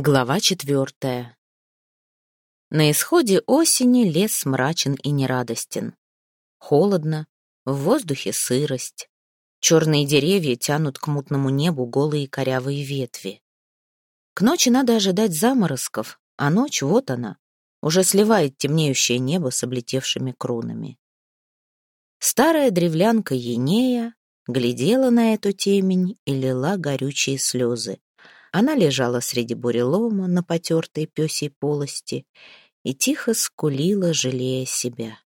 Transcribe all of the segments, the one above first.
Глава четвертая. На исходе осени лес мрачен и нерадостен. Холодно, в воздухе сырость. Черные деревья тянут к мутному небу голые корявые ветви. К ночи надо ожидать заморозков, а ночь, вот она, уже сливает темнеющее небо с облетевшими кронами. Старая древлянка Енея глядела на эту темень и лила горючие слезы. Она лежала среди бурелома на потертой пёсей полости и тихо скулила, жалея себя.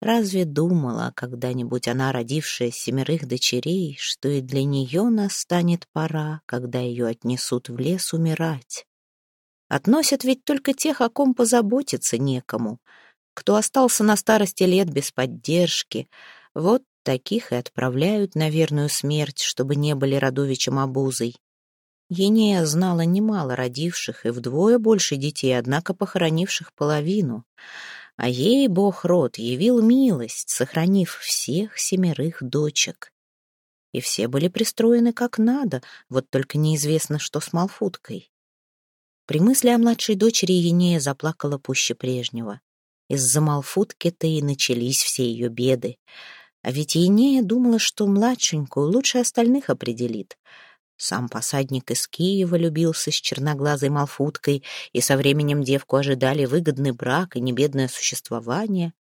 Разве думала когда-нибудь она, родившая семерых дочерей, что и для нее настанет пора, когда ее отнесут в лес умирать? Относят ведь только тех, о ком позаботиться некому, кто остался на старости лет без поддержки. Вот таких и отправляют на верную смерть, чтобы не были родовичем обузой. Енея знала немало родивших и вдвое больше детей, однако похоронивших половину. А ей бог род явил милость, сохранив всех семерых дочек. И все были пристроены как надо, вот только неизвестно, что с Малфуткой. При мысли о младшей дочери Енея заплакала пуще прежнего. Из-за Малфутки-то и начались все ее беды. А ведь Енея думала, что младшенькую лучше остальных определит — сам посадник из Киева любился с черноглазой Малфуткой, и со временем девку ожидали выгодный брак и небедное существование.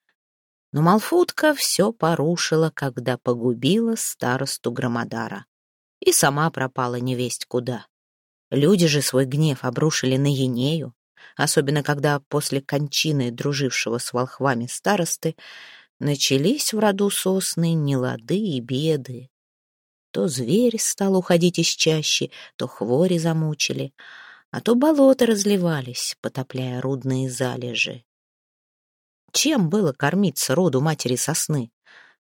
Но Малфутка все порушила, когда погубила старосту Громодара. И сама пропала невесть куда. Люди же свой гнев обрушили на Енею, особенно когда после кончины дружившего с волхвами старосты начались в роду сосны нелады и беды. То зверь стал уходить из чащи, то хвори замучили, а то болота разливались, потопляя рудные залежи. Чем было кормиться роду матери сосны?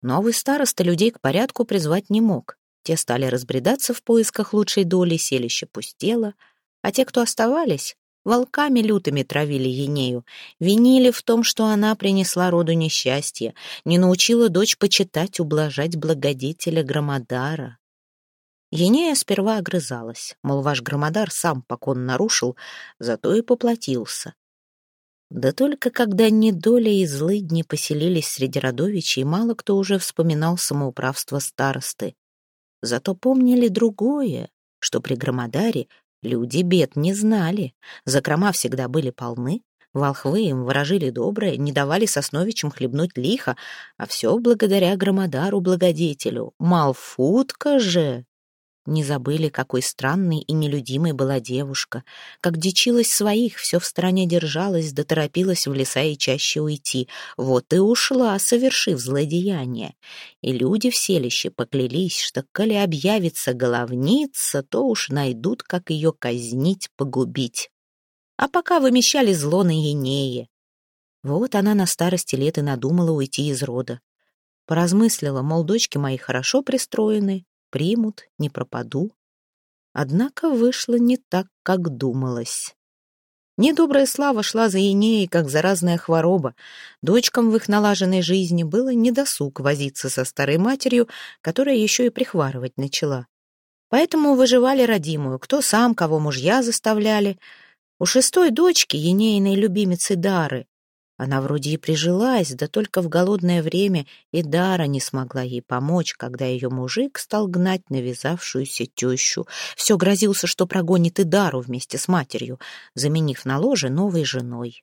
Новый староста людей к порядку призвать не мог. Те стали разбредаться в поисках лучшей доли, селище пустело, а те, кто оставались, волками лютыми травили Енею, винили в том, что она принесла роду несчастье, не научила дочь почитать, ублажать благодетеля Громодара. Енея сперва огрызалась, мол, ваш громодар сам покон нарушил, зато и поплатился. Да только когда недоля и злыдни поселились среди родовичей, мало кто уже вспоминал самоуправство старосты. Зато помнили другое, что при громодаре люди бед не знали, закрома всегда были полны, волхвы им выражили доброе, не давали сосновичам хлебнуть лихо, а все благодаря громодару-благодетелю. Малфутка же не забыли, какой странной и нелюдимой была девушка, как дичилась своих, все в стороне держалась, да торопилась в леса и чаще уйти. Вот и ушла, совершив злодеяние. И люди в селище поклялись, что, коли объявится головница, то уж найдут, как ее казнить, погубить. А пока вымещали зло на Енее. Вот она на старости лет и надумала уйти из рода. Поразмыслила, мол, дочки мои хорошо пристроены, примут, не пропаду. Однако вышло не так, как думалось. Недобрая слава шла за Енеей, как заразная хвороба. Дочкам в их налаженной жизни было недосуг возиться со старой матерью, которая еще и прихварывать начала. Поэтому выживали родимую, кто сам, кого мужья заставляли. У шестой дочки, Енеиной любимицы Дары, она вроде и прижилась, да только в голодное время и Дара не смогла ей помочь, когда ее мужик стал гнать навязавшуюся тещу. Все грозился, что прогонит и Дару вместе с матерью, заменив на ложе новой женой.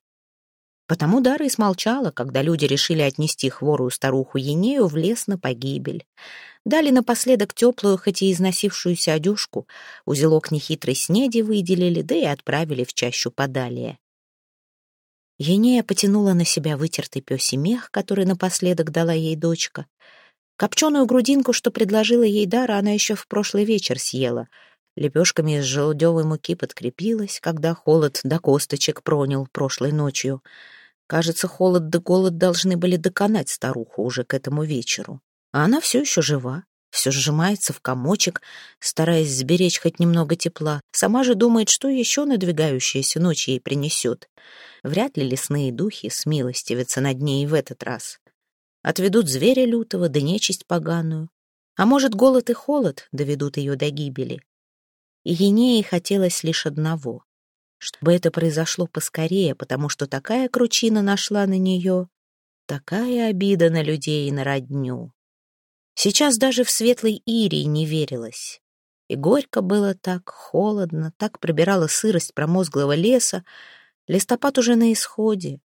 Потому Дара и смолчала, когда люди решили отнести хворую старуху Енею в лес на погибель. Дали напоследок теплую, хоть и износившуюся одежку, узелок нехитрой снеди выделили, да и отправили в чащу подалее. Енея потянула на себя вытертый пёсий мех, который напоследок дала ей дочка. Копченую грудинку, что предложила ей Дара, она еще в прошлый вечер съела. Лепешками из желудевой муки подкрепилась, когда холод до косточек пронял прошлой ночью. Кажется, холод да голод должны были доконать старуху уже к этому вечеру. А она все еще жива, все сжимается в комочек, стараясь сберечь хоть немного тепла. Сама же думает, что еще надвигающаяся ночь ей принесет. Вряд ли лесные духи смилостивятся над ней в этот раз. Отведут зверя лютого да нечисть поганую. А может, голод и холод доведут ее до гибели. и Енее хотелось лишь одного — чтобы это произошло поскорее, потому что такая кручина нашла на нее, такая обида на людей и на родню. Сейчас даже в светлой Ирии не верилось. И горько было так, холодно, так пробирала сырость промозглого леса. Листопад уже на исходе.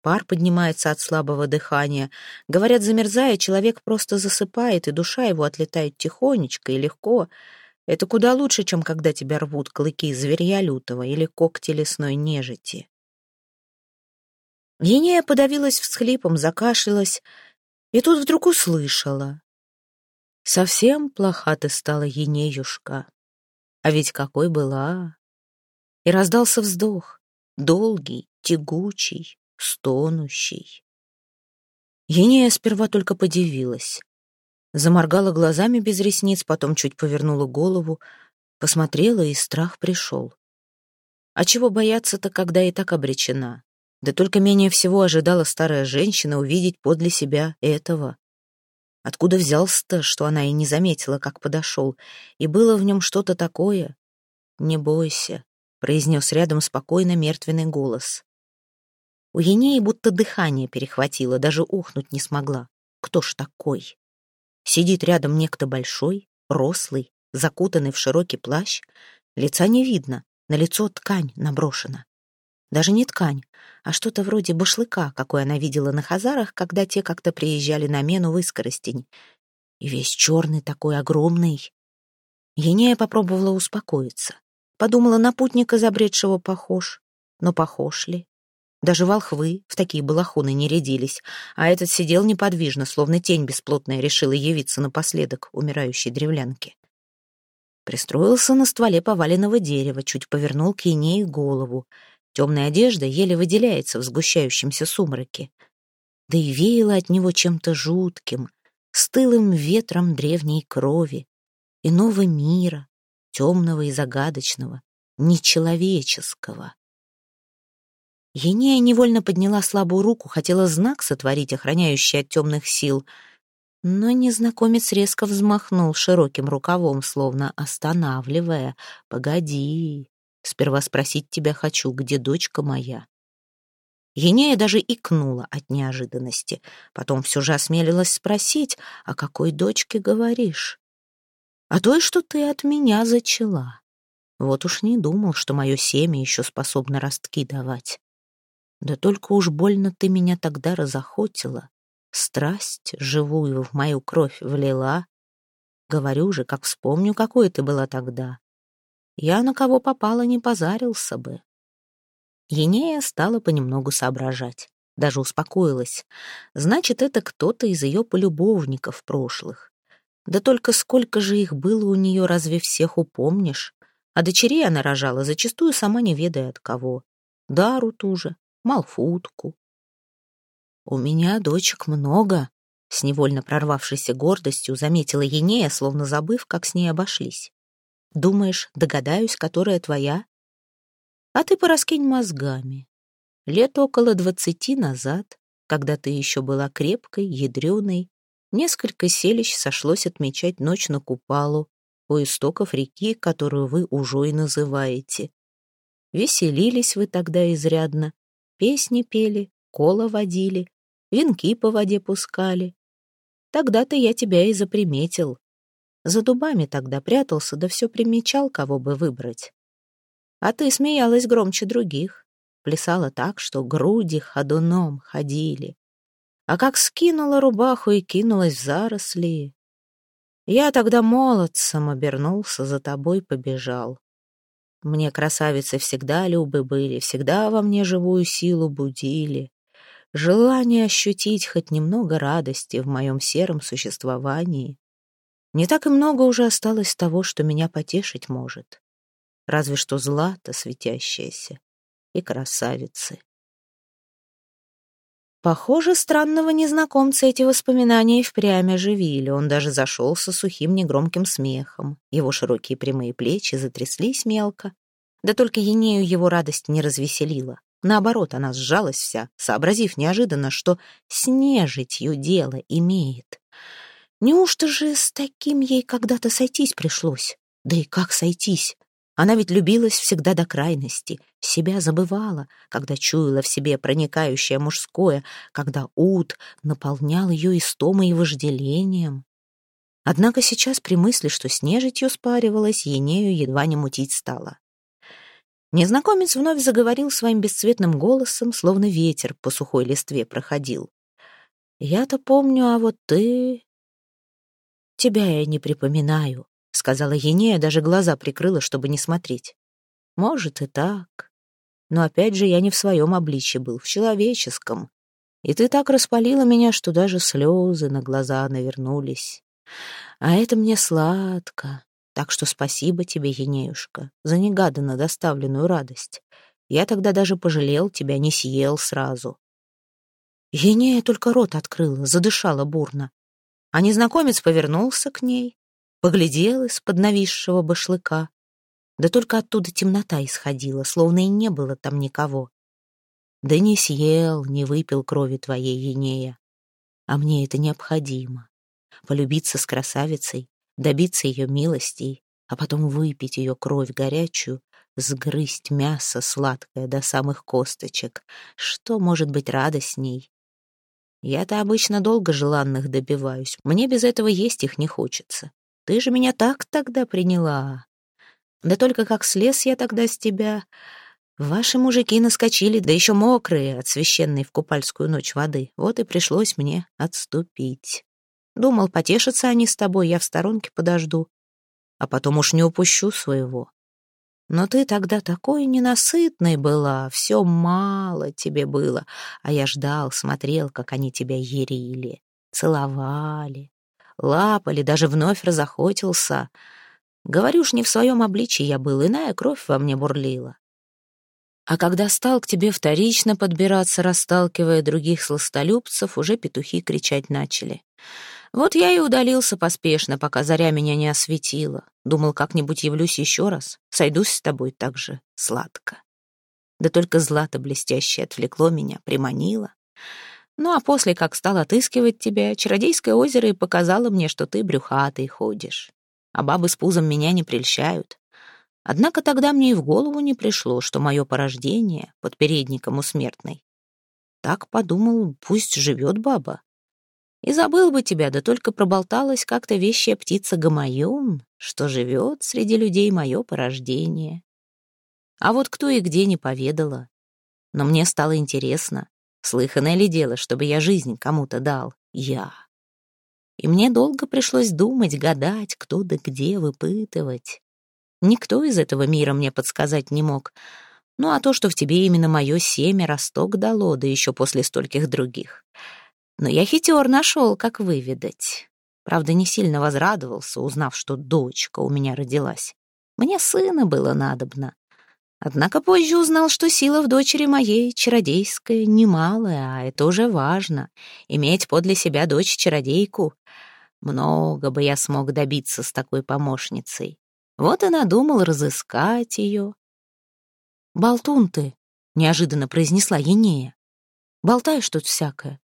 Пар поднимается от слабого дыхания. Говорят, замерзая, человек просто засыпает, и душа его отлетает тихонечко и легко — это куда лучше, чем когда тебя рвут клыки зверья лютого или когти лесной нежити. Енея подавилась всхлипом, закашлялась, и тут вдруг услышала. Совсем плоха ты стала, Енеюшка, а ведь какой была. И раздался вздох, долгий, тягучий, стонущий. Енея сперва только подивилась. Заморгала глазами без ресниц, потом чуть повернула голову, посмотрела, и страх пришел. А чего бояться-то, когда и так обречена? Да только менее всего ожидала старая женщина увидеть подле себя этого. Откуда взялся-то, что она и не заметила, как подошел, и было в нем что-то такое? «Не бойся», — произнес рядом спокойно мертвенный голос. У Енеи будто дыхание перехватило, даже ухнуть не смогла. Кто ж такой? Сидит рядом некто большой, рослый, закутанный в широкий плащ. Лица не видно, на лицо ткань наброшена. Даже не ткань, а что-то вроде башлыка, какой она видела на хазарах, когда те как-то приезжали на мену в Искоростень. И весь черный такой огромный. Енея попробовала успокоиться. Подумала, на путника забредшего похож. Но похож ли? Даже волхвы в такие балахоны не рядились, а этот сидел неподвижно, словно тень бесплотная решила явиться напоследок умирающей древлянке. Пристроился на стволе поваленного дерева, чуть повернул к Енее голову. Темная одежда еле выделяется в сгущающемся сумраке. Да и веяло от него чем-то жутким, стылым ветром древней крови, иного мира, темного и загадочного, нечеловеческого. Енея невольно подняла слабую руку, хотела знак сотворить, охраняющий от темных сил, но незнакомец резко взмахнул широким рукавом, словно останавливая. «Погоди, сперва спросить тебя хочу, где дочка моя?» Енея даже икнула от неожиданности. Потом все же осмелилась спросить, «О какой дочке говоришь?» «О той, что ты от меня зачала. Вот уж не думал, что мое семя еще способно ростки давать. Да только уж больно ты меня тогда разохотила, страсть живую в мою кровь влила. Говорю же, как вспомню, какой ты была тогда. Я на кого попала не позарился бы. Енея стала понемногу соображать, даже успокоилась. Значит, это кто-то из ее полюбовников прошлых. Да только сколько же их было у нее, разве всех упомнишь? А дочерей она рожала, зачастую сама не ведая от кого. Дару ту же, Малфутку. «У меня дочек много», — с невольно прорвавшейся гордостью заметила Енея, словно забыв, как с ней обошлись. «Думаешь, догадаюсь, которая твоя?» «А ты пораскинь мозгами. Лет около двадцати назад, когда ты еще была крепкой, ядреной, несколько селищ сошлось отмечать ночь на Купалу у истоков реки, которую вы Ужой называете. Веселились вы тогда изрядно, Песни пели, кола водили, венки по воде пускали. Тогда-то я тебя и заприметил. За дубами тогда прятался, да все примечал, кого бы выбрать. А ты смеялась громче других, плясала так, что груди ходуном ходили. А как скинула рубаху и кинулась в заросли. Я тогда молодцем обернулся, за тобой побежал. Мне красавицы всегда любы были, всегда во мне живую силу будили. Желание ощутить хоть немного радости в моем сером существовании. Не так и много уже осталось того, что меня потешить может. Разве что злато светящееся и красавицы. Похоже, странного незнакомца эти воспоминания и впрямь оживили. Он даже зашелся сухим негромким смехом. Его широкие прямые плечи затряслись мелко. Да только Енею его радость не развеселила. Наоборот, она сжалась вся, сообразив неожиданно, что с нежитью дело имеет. Неужто же с таким ей когда-то сойтись пришлось? Да и как сойтись? Она ведь любилась всегда до крайности, себя забывала, когда чуяла в себе проникающее мужское, когда ут наполнял ее истомой и вожделением. Однако сейчас при мысли, что с нежитью спаривалась, Енею едва не мутить стало. Незнакомец вновь заговорил своим бесцветным голосом, словно ветер по сухой листве проходил. «Я-то помню, а вот ты...» «Тебя я не припоминаю», — сказала Енея, даже глаза прикрыла, чтобы не смотреть. «Может и так. Но опять же я не в своем обличье был, в человеческом. И ты так распалила меня, что даже слезы на глаза навернулись. А это мне сладко. Так что спасибо тебе, Енеюшка, за негаданно доставленную радость. Я тогда даже пожалел тебя, не съел сразу». Енея только рот открыла, задышала бурно. А незнакомец повернулся к ней, поглядел из-под нависшего башлыка. Да только оттуда темнота исходила, словно и не было там никого. Да не съел, не выпил крови твоей, Енея. А мне это необходимо. Полюбиться с красавицей, добиться ее милостей, а потом выпить ее кровь горячую, сгрызть мясо сладкое до самых косточек. Что может быть радостней? Я-то обычно долго желанных добиваюсь. Мне без этого есть их не хочется. Ты же меня так тогда приняла. Да только как слез я тогда с тебя. Ваши мужики наскочили, да еще мокрые от священной в купальскую ночь воды. Вот и пришлось мне отступить. Думал, потешатся они с тобой, я в сторонке подожду. А потом уж не упущу своего. Но ты тогда такой ненасытной была, все мало тебе было, а я ждал, смотрел, как они тебя ерили, целовали, лапали, даже вновь разохотился. Говорю ж, не в своем обличии я был, иная кровь во мне бурлила. А когда стал к тебе вторично подбираться, расталкивая других сластолюбцев, уже петухи кричать начали. Вот я и удалился поспешно, пока заря меня не осветила. Думал, как-нибудь явлюсь еще раз, сойдусь с тобой так же сладко. Да только злато блестящее отвлекло меня, приманило. Ну а после, как стал отыскивать тебя, чародейское озеро и показало мне, что ты брюхатый ходишь. А бабы с пузом меня не прельщают. Однако тогда мне и в голову не пришло, что мое порождение под передником у смертной. Так подумал, пусть живет баба, и забыл бы тебя, да только проболталась как-то вещая птица Гамаюн, что живет среди людей мое порождение. А вот кто и где не поведала. Но мне стало интересно, слыханное ли дело, чтобы я жизнь кому-то дал, я. И мне долго пришлось думать, гадать, кто да где выпытывать. Никто из этого мира мне подсказать не мог. Ну а то, что в тебе именно мое семя росток дало, да еще после стольких других — но я хитер нашел, как выведать. Правда, не сильно возрадовался, узнав, что дочка у меня родилась. Мне сына было надобно. Однако позже узнал, что сила в дочери моей чародейская немалая, а это уже важно. Иметь подле себя дочь-чародейку. Много бы я смог добиться с такой помощницей. Вот и надумал разыскать ее. «Болтун ты», — неожиданно произнесла Енея. «Болтаешь тут всякое.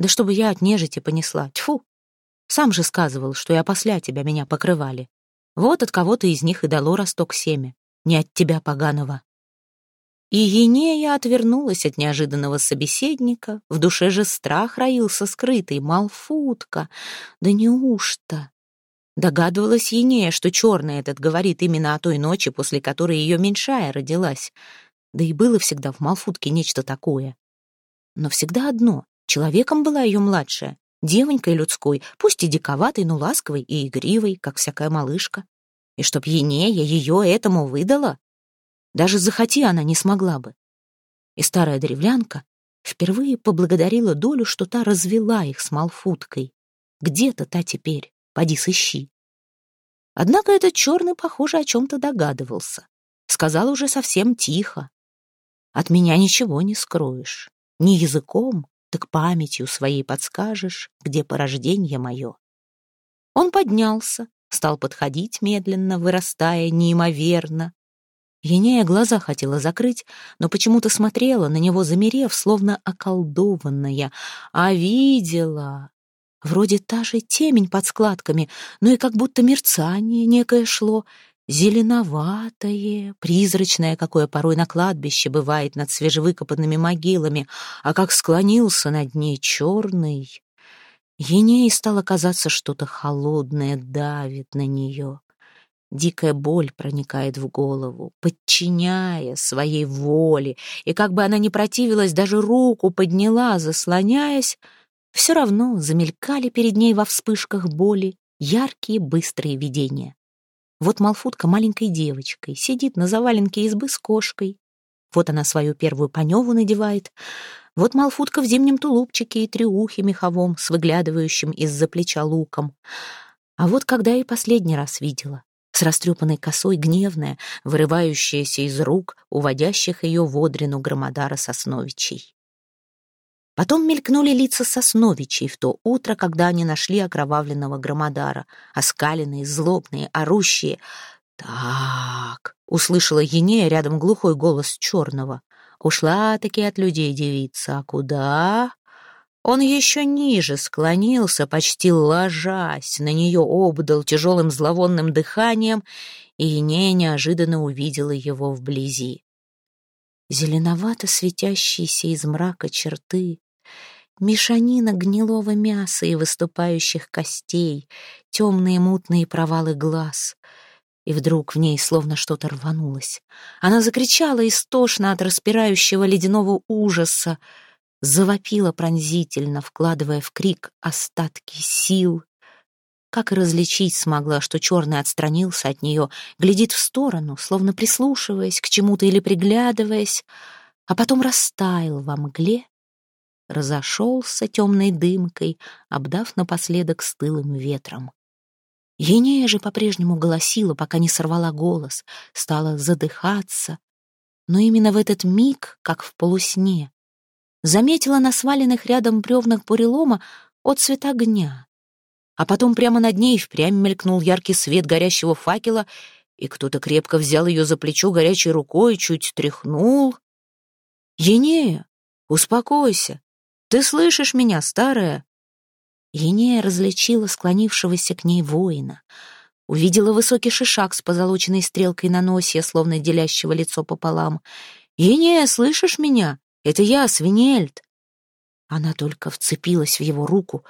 Да чтобы я от нежити понесла. Тьфу! Сам же сказывал, что и опосля тебя меня покрывали. Вот от кого-то из них и дало росток семя. Не от тебя, поганого. И Енея отвернулась от неожиданного собеседника. В душе же страх роился скрытый. Малфутка. Да неужто? Догадывалась Енея, что черный этот говорит именно о той ночи, после которой ее меньшая родилась. Да и было всегда в Малфутке нечто такое. Но всегда одно Человеком была ее младшая, девонькой людской, пусть и диковатой, но ласковой и игривой, как всякая малышка. И чтоб Енея ее этому выдала, даже захоти она не смогла бы. И старая древлянка впервые поблагодарила долю, что та развела их с Малфуткой. Где-то та теперь, поди сыщи. Однако этот черный, похоже, о чем-то догадывался. Сказал уже совсем тихо. От меня ничего не скроешь. Ни языком, так памятью своей подскажешь, где порождение мое. Он поднялся, стал подходить медленно, вырастая неимоверно. Енея глаза хотела закрыть, но почему-то смотрела на него, замерев, словно околдованная, а видела. Вроде та же темень под складками, но и как будто мерцание некое шло, зеленоватое, призрачное, какое порой на кладбище бывает над свежевыкопанными могилами, а как склонился над ней черный. Еней стало казаться, что-то холодное давит на нее. Дикая боль проникает в голову, подчиняя своей воле, и как бы она ни противилась, даже руку подняла, заслоняясь, все равно замелькали перед ней во вспышках боли яркие быстрые видения. Вот Малфутка маленькой девочкой сидит на заваленке избы с кошкой. Вот она свою первую паневу надевает. Вот Малфутка в зимнем тулупчике и триухе меховом с выглядывающим из-за плеча луком. А вот когда и последний раз видела с растрепанной косой гневная, вырывающаяся из рук, уводящих ее в одрину громадара Сосновичей. Потом мелькнули лица Сосновичей в то утро, когда они нашли окровавленного громадара, оскаленные, злобные, орущие. «Так», — услышала Енея рядом глухой голос черного, — «ушла-таки от людей девица, а куда?» Он еще ниже склонился, почти ложась, на нее обдал тяжелым зловонным дыханием, и Енея неожиданно увидела его вблизи. Зеленовато светящиеся из мрака черты, мешанина гнилого мяса и выступающих костей, темные мутные провалы глаз. И вдруг в ней словно что-то рванулось. Она закричала истошно от распирающего ледяного ужаса, завопила пронзительно, вкладывая в крик остатки сил. Как и различить смогла, что черный отстранился от нее, глядит в сторону, словно прислушиваясь к чему-то или приглядываясь, а потом растаял во мгле, разошелся темной дымкой, обдав напоследок стылым ветром. Енея же по-прежнему голосила, пока не сорвала голос, стала задыхаться, но именно в этот миг, как в полусне, заметила на сваленных рядом бревнах бурелома отцвет огня. А потом прямо над ней впрямь мелькнул яркий свет горящего факела, и кто-то крепко взял ее за плечо горячей рукой, чуть тряхнул. «Енея, успокойся! Ты слышишь меня, старая?» Енея различила склонившегося к ней воина. Увидела высокий шишак с позолоченной стрелкой на носе, словно делящего лицо пополам. «Енея, слышишь меня? Это я, Свинельд!» Она только вцепилась в его руку,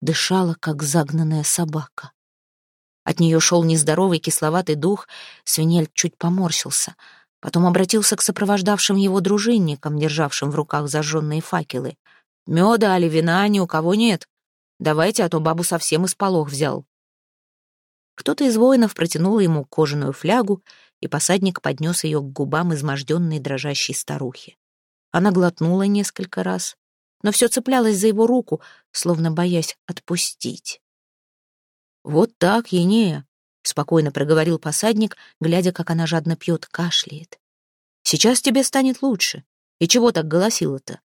дышала, как загнанная собака. От нее шел нездоровый кисловатый дух, Свинельд чуть поморщился, потом обратился к сопровождавшим его дружинникам, державшим в руках зажженные факелы. «Меда али вина ни у кого нет. Давайте, а то бабу совсем исполох взял». Кто-то из воинов протянул ему кожаную флягу, и посадник поднес ее к губам изможденной дрожащей старухи. Она глотнула несколько раз, но все цеплялась за его руку, словно боясь отпустить. «Вот так, Енея», — спокойно проговорил посадник, глядя, как она жадно пьет, кашляет. «Сейчас тебе станет лучше. И чего так голосила-то?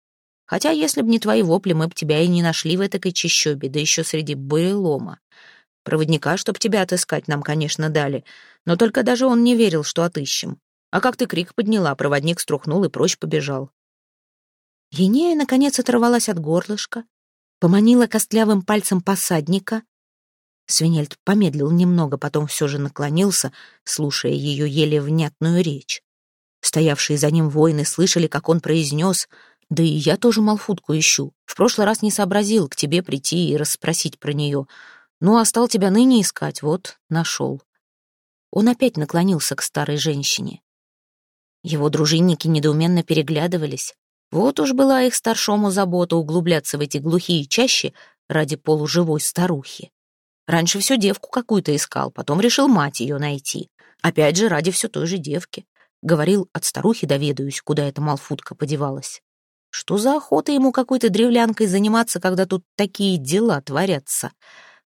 Хотя, если б не твои вопли, мы б тебя и не нашли в этой чащобе, да еще среди бурелома. Проводника, чтоб тебя отыскать, нам, конечно, дали, но только даже он не верил, что отыщем. А как ты крик подняла, проводник струхнул и прочь побежал. Енея, наконец, оторвалась от горлышка, поманила костлявым пальцем посадника. Свинельд помедлил немного, потом все же наклонился, слушая ее еле внятную речь. Стоявшие за ним воины слышали, как он произнес «Да и я тоже Малфутку ищу. В прошлый раз не сообразил к тебе прийти и расспросить про нее. Ну, а стал тебя ныне искать, вот, нашел». Он опять наклонился к старой женщине. Его дружинники недоуменно переглядывались. Вот уж была их старшому забота углубляться в эти глухие чащи ради полуживой старухи. Раньше все девку какую-то искал, потом решил мать ее найти. Опять же, ради все той же девки. Говорил, от старухи доведаюсь, куда эта малфутка подевалась. Что за охота ему какой-то древлянкой заниматься, когда тут такие дела творятся?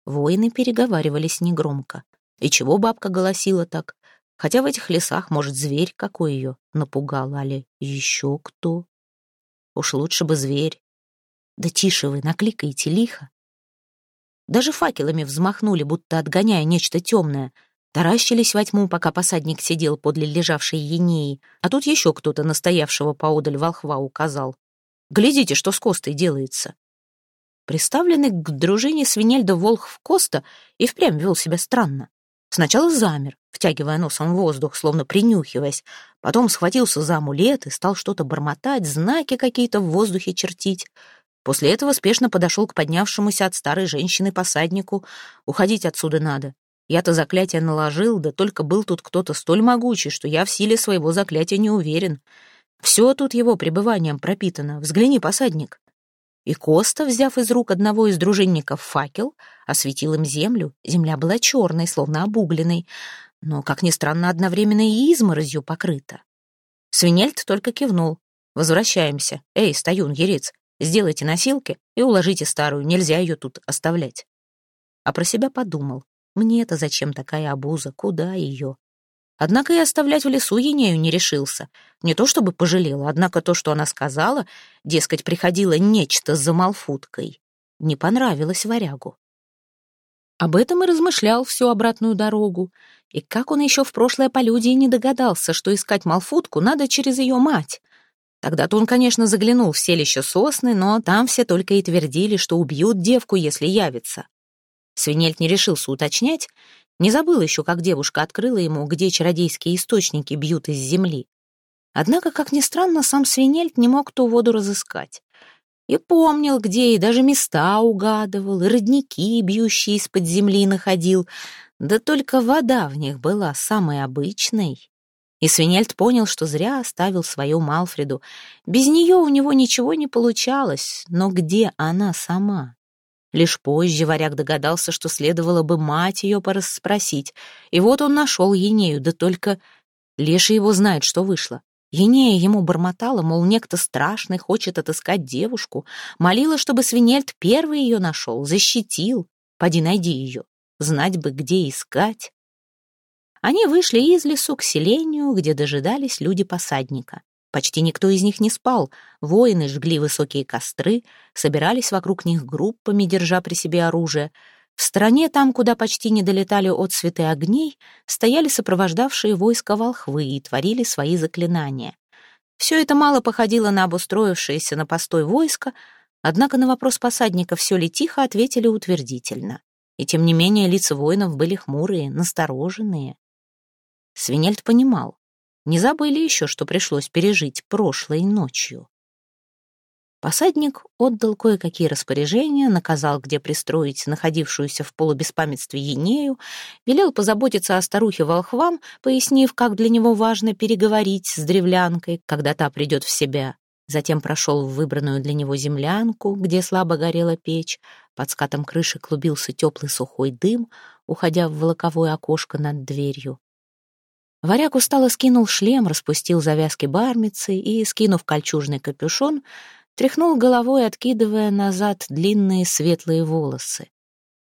Воины переговаривались негромко. И чего бабка голосила так? Хотя в этих лесах, может, зверь какой ее напугал, али еще кто? Уж лучше бы зверь. Да тише вы, накликайте лихо. Даже факелами взмахнули, будто отгоняя нечто темное. Таращились во тьму, пока посадник сидел подле лежавшей енеи, а тут еще кто-то настоявшего поодаль волхва указал. «Глядите, что с Костой делается!» Приставленный к дружине свинельда волхв Коста и впрямь вел себя странно. Сначала замер, втягивая носом воздух, словно принюхиваясь. Потом схватился за амулет и стал что-то бормотать, знаки какие-то в воздухе чертить. После этого спешно подошел к поднявшемуся от старой женщины посаднику. «Уходить отсюда надо. Я-то заклятие наложил, да только был тут кто-то столь могучий, что я в силе своего заклятия не уверен. Все тут его пребыванием пропитано. Взгляни, посадник». И Коста, взяв из рук одного из дружинников факел, осветил им землю. Земля была черной, словно обугленной, но, как ни странно, одновременно и изморозью покрыта. Свинельт только кивнул. «Возвращаемся. Эй, Стоюн, Ерец, сделайте носилки и уложите старую, нельзя ее тут оставлять». А про себя подумал. Мне-то зачем такая обуза, куда ее? Однако и оставлять в лесу Енею не решился. Не то чтобы пожалела, однако то, что она сказала, дескать, приходило нечто за Малфуткой, не понравилось варягу. Об этом и размышлял всю обратную дорогу. И как он еще в прошлое полюдие не догадался, что искать Малфутку надо через ее мать. Тогда-то он, конечно, заглянул в селище сосны, но там все только и твердили, что убьют девку, если явится. Свинельт не решился уточнять, не забыл еще, как девушка открыла ему, где чародейские источники бьют из земли. Однако, как ни странно, сам Свинельт не мог ту воду разыскать. И помнил, где, и даже места угадывал, и родники, бьющие из-под земли, находил. Да только вода в них была самой обычной. И Свинельд понял, что зря оставил свою Малфреду. Без нее у него ничего не получалось, но где она сама? Лишь позже варяг догадался, что следовало бы мать ее порасспросить. И вот он нашел Енею, да только Леша его знает, что вышло. Енея ему бормотала, мол, некто страшный хочет отыскать девушку, молила, чтобы Свинельд первый ее нашел, защитил. Поди найди ее, знать бы, где искать. Они вышли из лесу к селению, где дожидались люди посадника. Почти никто из них не спал. Воины жгли высокие костры, собирались вокруг них группами, держа при себе оружие. В стороне, там, куда почти не долетали от цветы огней, стояли сопровождавшие войска волхвы и творили свои заклинания. Все это мало походило на обустроившееся на постой войско, однако на вопрос посадника все ли тихо ответили утвердительно. И тем не менее лица воинов были хмурые, настороженные. Свинельд понимал, не забыли еще, что пришлось пережить прошлой ночью. Посадник отдал кое-какие распоряжения, наказал, где пристроить находившуюся в полубеспамятстве Енею, велел позаботиться о старухе-волхвам, пояснив, как для него важно переговорить с древлянкой, когда та придет в себя. Затем прошел в выбранную для него землянку, где слабо горела печь, под скатом крыши клубился теплый сухой дым, уходя в волоковое окошко над дверью. Варяг устало скинул шлем, распустил завязки бармицы и, скинув кольчужный капюшон, тряхнул головой, откидывая назад длинные светлые волосы.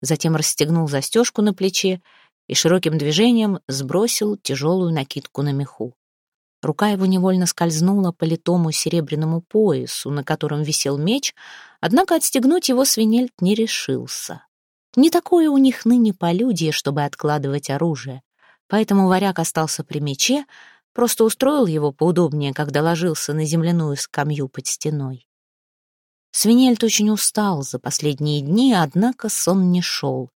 Затем расстегнул застежку на плече и широким движением сбросил тяжелую накидку на меху. Рука его невольно скользнула по литому серебряному поясу, на котором висел меч, однако отстегнуть его свинельт не решился. Не такое у них ныне полюдие, чтобы откладывать оружие. Поэтому варяг остался при мече, просто устроил его поудобнее, когда ложился на земляную скамью под стеной. Свинельд очень устал за последние дни, однако сон не шел,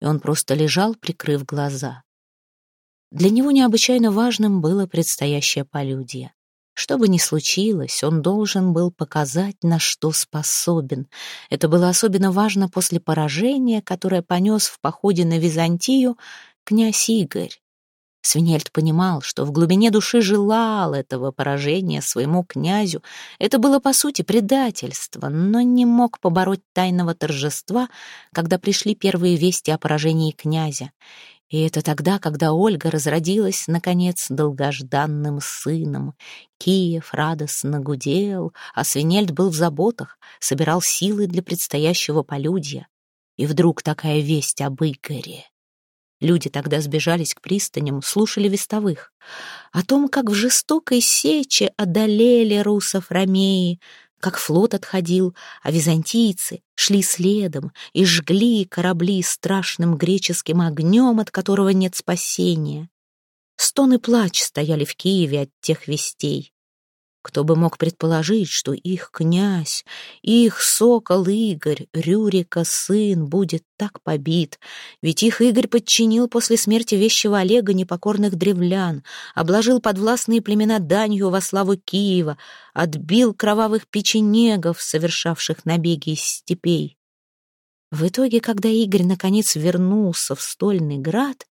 и он просто лежал, прикрыв глаза. Для него необычайно важным было предстоящее полюдие. Что бы ни случилось, он должен был показать, на что способен. Это было особенно важно после поражения, которое понес в походе на Византию князь Игорь. Свинельд понимал, что в глубине души желал этого поражения своему князю. Это было, по сути, предательство, но не мог побороть тайного торжества, когда пришли первые вести о поражении князя. И это тогда, когда Ольга разродилась, наконец, долгожданным сыном. Киев радостно гудел, а Свинельд был в заботах, собирал силы для предстоящего полюдья. И вдруг такая весть об Игоре. Люди тогда сбежались к пристаням, слушали вестовых. О том, как в жестокой сече одолели русов ромеи, как флот отходил, а византийцы шли следом и жгли корабли страшным греческим огнем, от которого нет спасения. Стон и плач стояли в Киеве от тех вестей. Кто бы мог предположить, что их князь, их сокол Игорь, Рюрика сын, будет так побит? Ведь их Игорь подчинил после смерти вещего Олега непокорных древлян, обложил подвластные племена данью во славу Киева, отбил кровавых печенегов, совершавших набеги из степей. В итоге, когда Игорь наконец вернулся в Стольный град,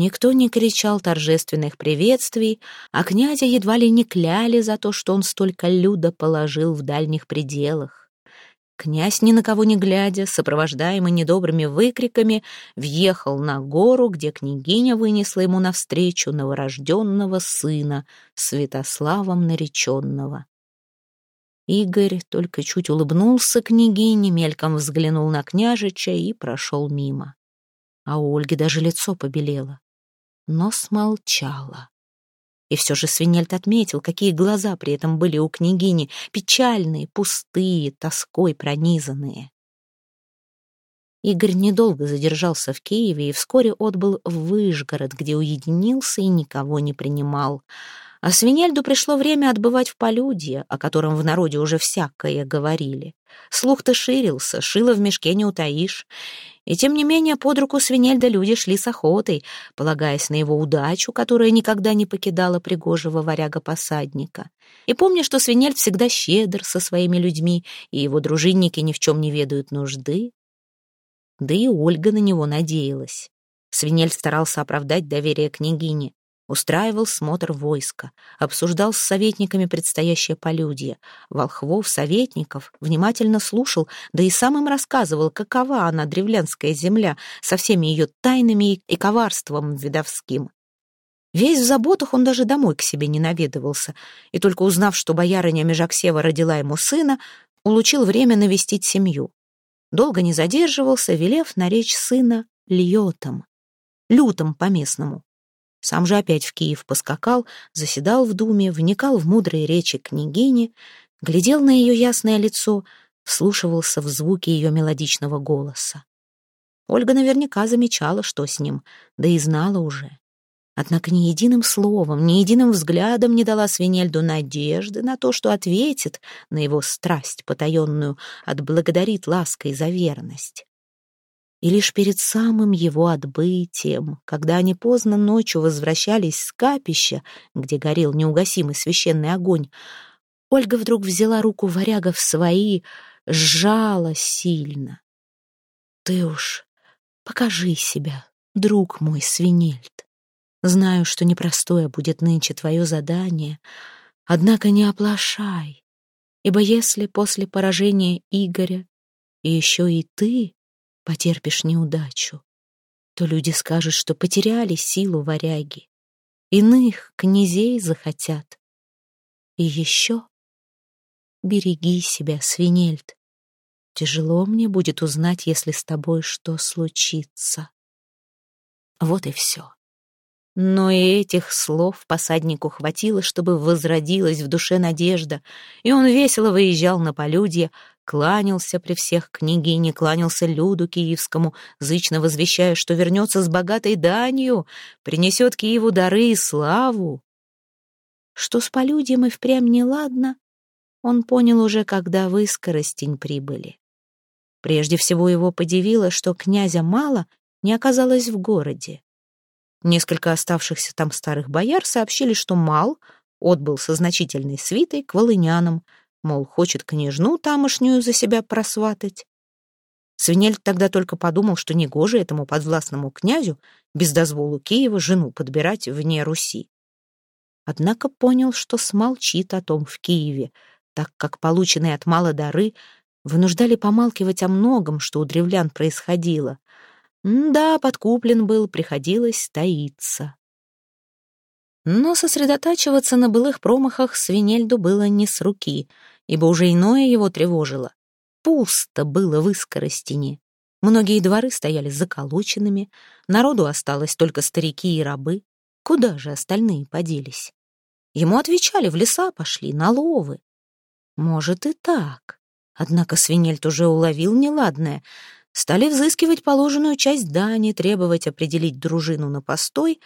Никто не кричал торжественных приветствий, а князя едва ли не кляли за то, что он столько люда положил в дальних пределах. Князь, ни на кого не глядя, сопровождаемый недобрыми выкриками, въехал на гору, где княгиня вынесла ему навстречу новорожденного сына, Святославом нареченного. Игорь только чуть улыбнулся княгине, мельком взглянул на княжича и прошел мимо. А у Ольги даже лицо побелело но смолчала. И все же Свинельд отметил, какие глаза при этом были у княгини, печальные, пустые, тоской пронизанные. Игорь недолго задержался в Киеве и вскоре отбыл в Выжгород, где уединился и никого не принимал. А Свинельду пришло время отбывать в Полюдье, о котором в народе уже всякое говорили. Слух-то ширился, шило в мешке не утаишь. И тем не менее под руку Свинельда люди шли с охотой, полагаясь на его удачу, которая никогда не покидала пригожего варяга-посадника. И помня, что Свинельд всегда щедр со своими людьми, и его дружинники ни в чем не ведают нужды. Да и Ольга на него надеялась. Свинельд старался оправдать доверие княгине. Устраивал смотр войска, обсуждал с советниками предстоящее полюдье. Волхвов, советников, внимательно слушал, да и сам им рассказывал, какова она, древлянская земля, со всеми ее тайнами и коварством видовским. Весь в заботах он даже домой к себе не наведывался, и только узнав, что боярыня Межаксева родила ему сына, улучил время навестить семью. Долго не задерживался, велев наречь сына Льотом, лютом по-местному. Сам же опять в Киев поскакал, заседал в думе, вникал в мудрые речи княгини, глядел на ее ясное лицо, вслушивался в звуки ее мелодичного голоса. Ольга наверняка замечала, что с ним, да и знала уже. Однако ни единым словом, ни единым взглядом не дала Свинельду надежды на то, что ответит на его страсть потаенную, отблагодарит лаской за верность. И лишь перед самым его отбытием, когда они поздно ночью возвращались с капища, где горел неугасимый священный огонь, Ольга вдруг взяла руку варяга в свои, сжала сильно. «Ты уж покажи себя, друг мой свинельд. Знаю, что непростое будет нынче твое задание, однако не оплошай, ибо если после поражения Игоря и еще и ты потерпишь неудачу, то люди скажут, что потеряли силу варяги. Иных князей захотят. И еще береги себя, свинельд. Тяжело мне будет узнать, если с тобой что случится. Вот и все. Но и этих слов посаднику хватило, чтобы возродилась в душе надежда, и он весело выезжал на полюдье, кланялся при всех княгине, кланялся Люду Киевскому, зычно возвещая, что вернется с богатой данью, принесет Киеву дары и славу. Что с полюдьем и впрямь неладно, он понял уже, когда вы с Коростень прибыли. Прежде всего его подивило, что князя мало не оказалось в городе. Несколько оставшихся там старых бояр сообщили, что Мал отбыл со значительной свитой к волынянам, мол, хочет княжну тамошнюю за себя просватать. Свинель тогда только подумал, что негоже этому подвластному князю без дозволу Киева жену подбирать вне Руси. Однако понял, что смолчит о том в Киеве, так как полученные от Мала дары вынуждали помалкивать о многом, что у древлян происходило, да, подкуплен был, приходилось таиться. Но сосредотачиваться на былых промахах Свинельду было не с руки, ибо уже иное его тревожило. Пусто было в Искоростине. Многие дворы стояли заколоченными, народу осталось только старики и рабы. Куда же остальные поделись? Ему отвечали, в леса пошли, на ловы. Может и так. Однако Свинельд уже уловил неладное — стали взыскивать положенную часть дани, требовать определить дружину на постой,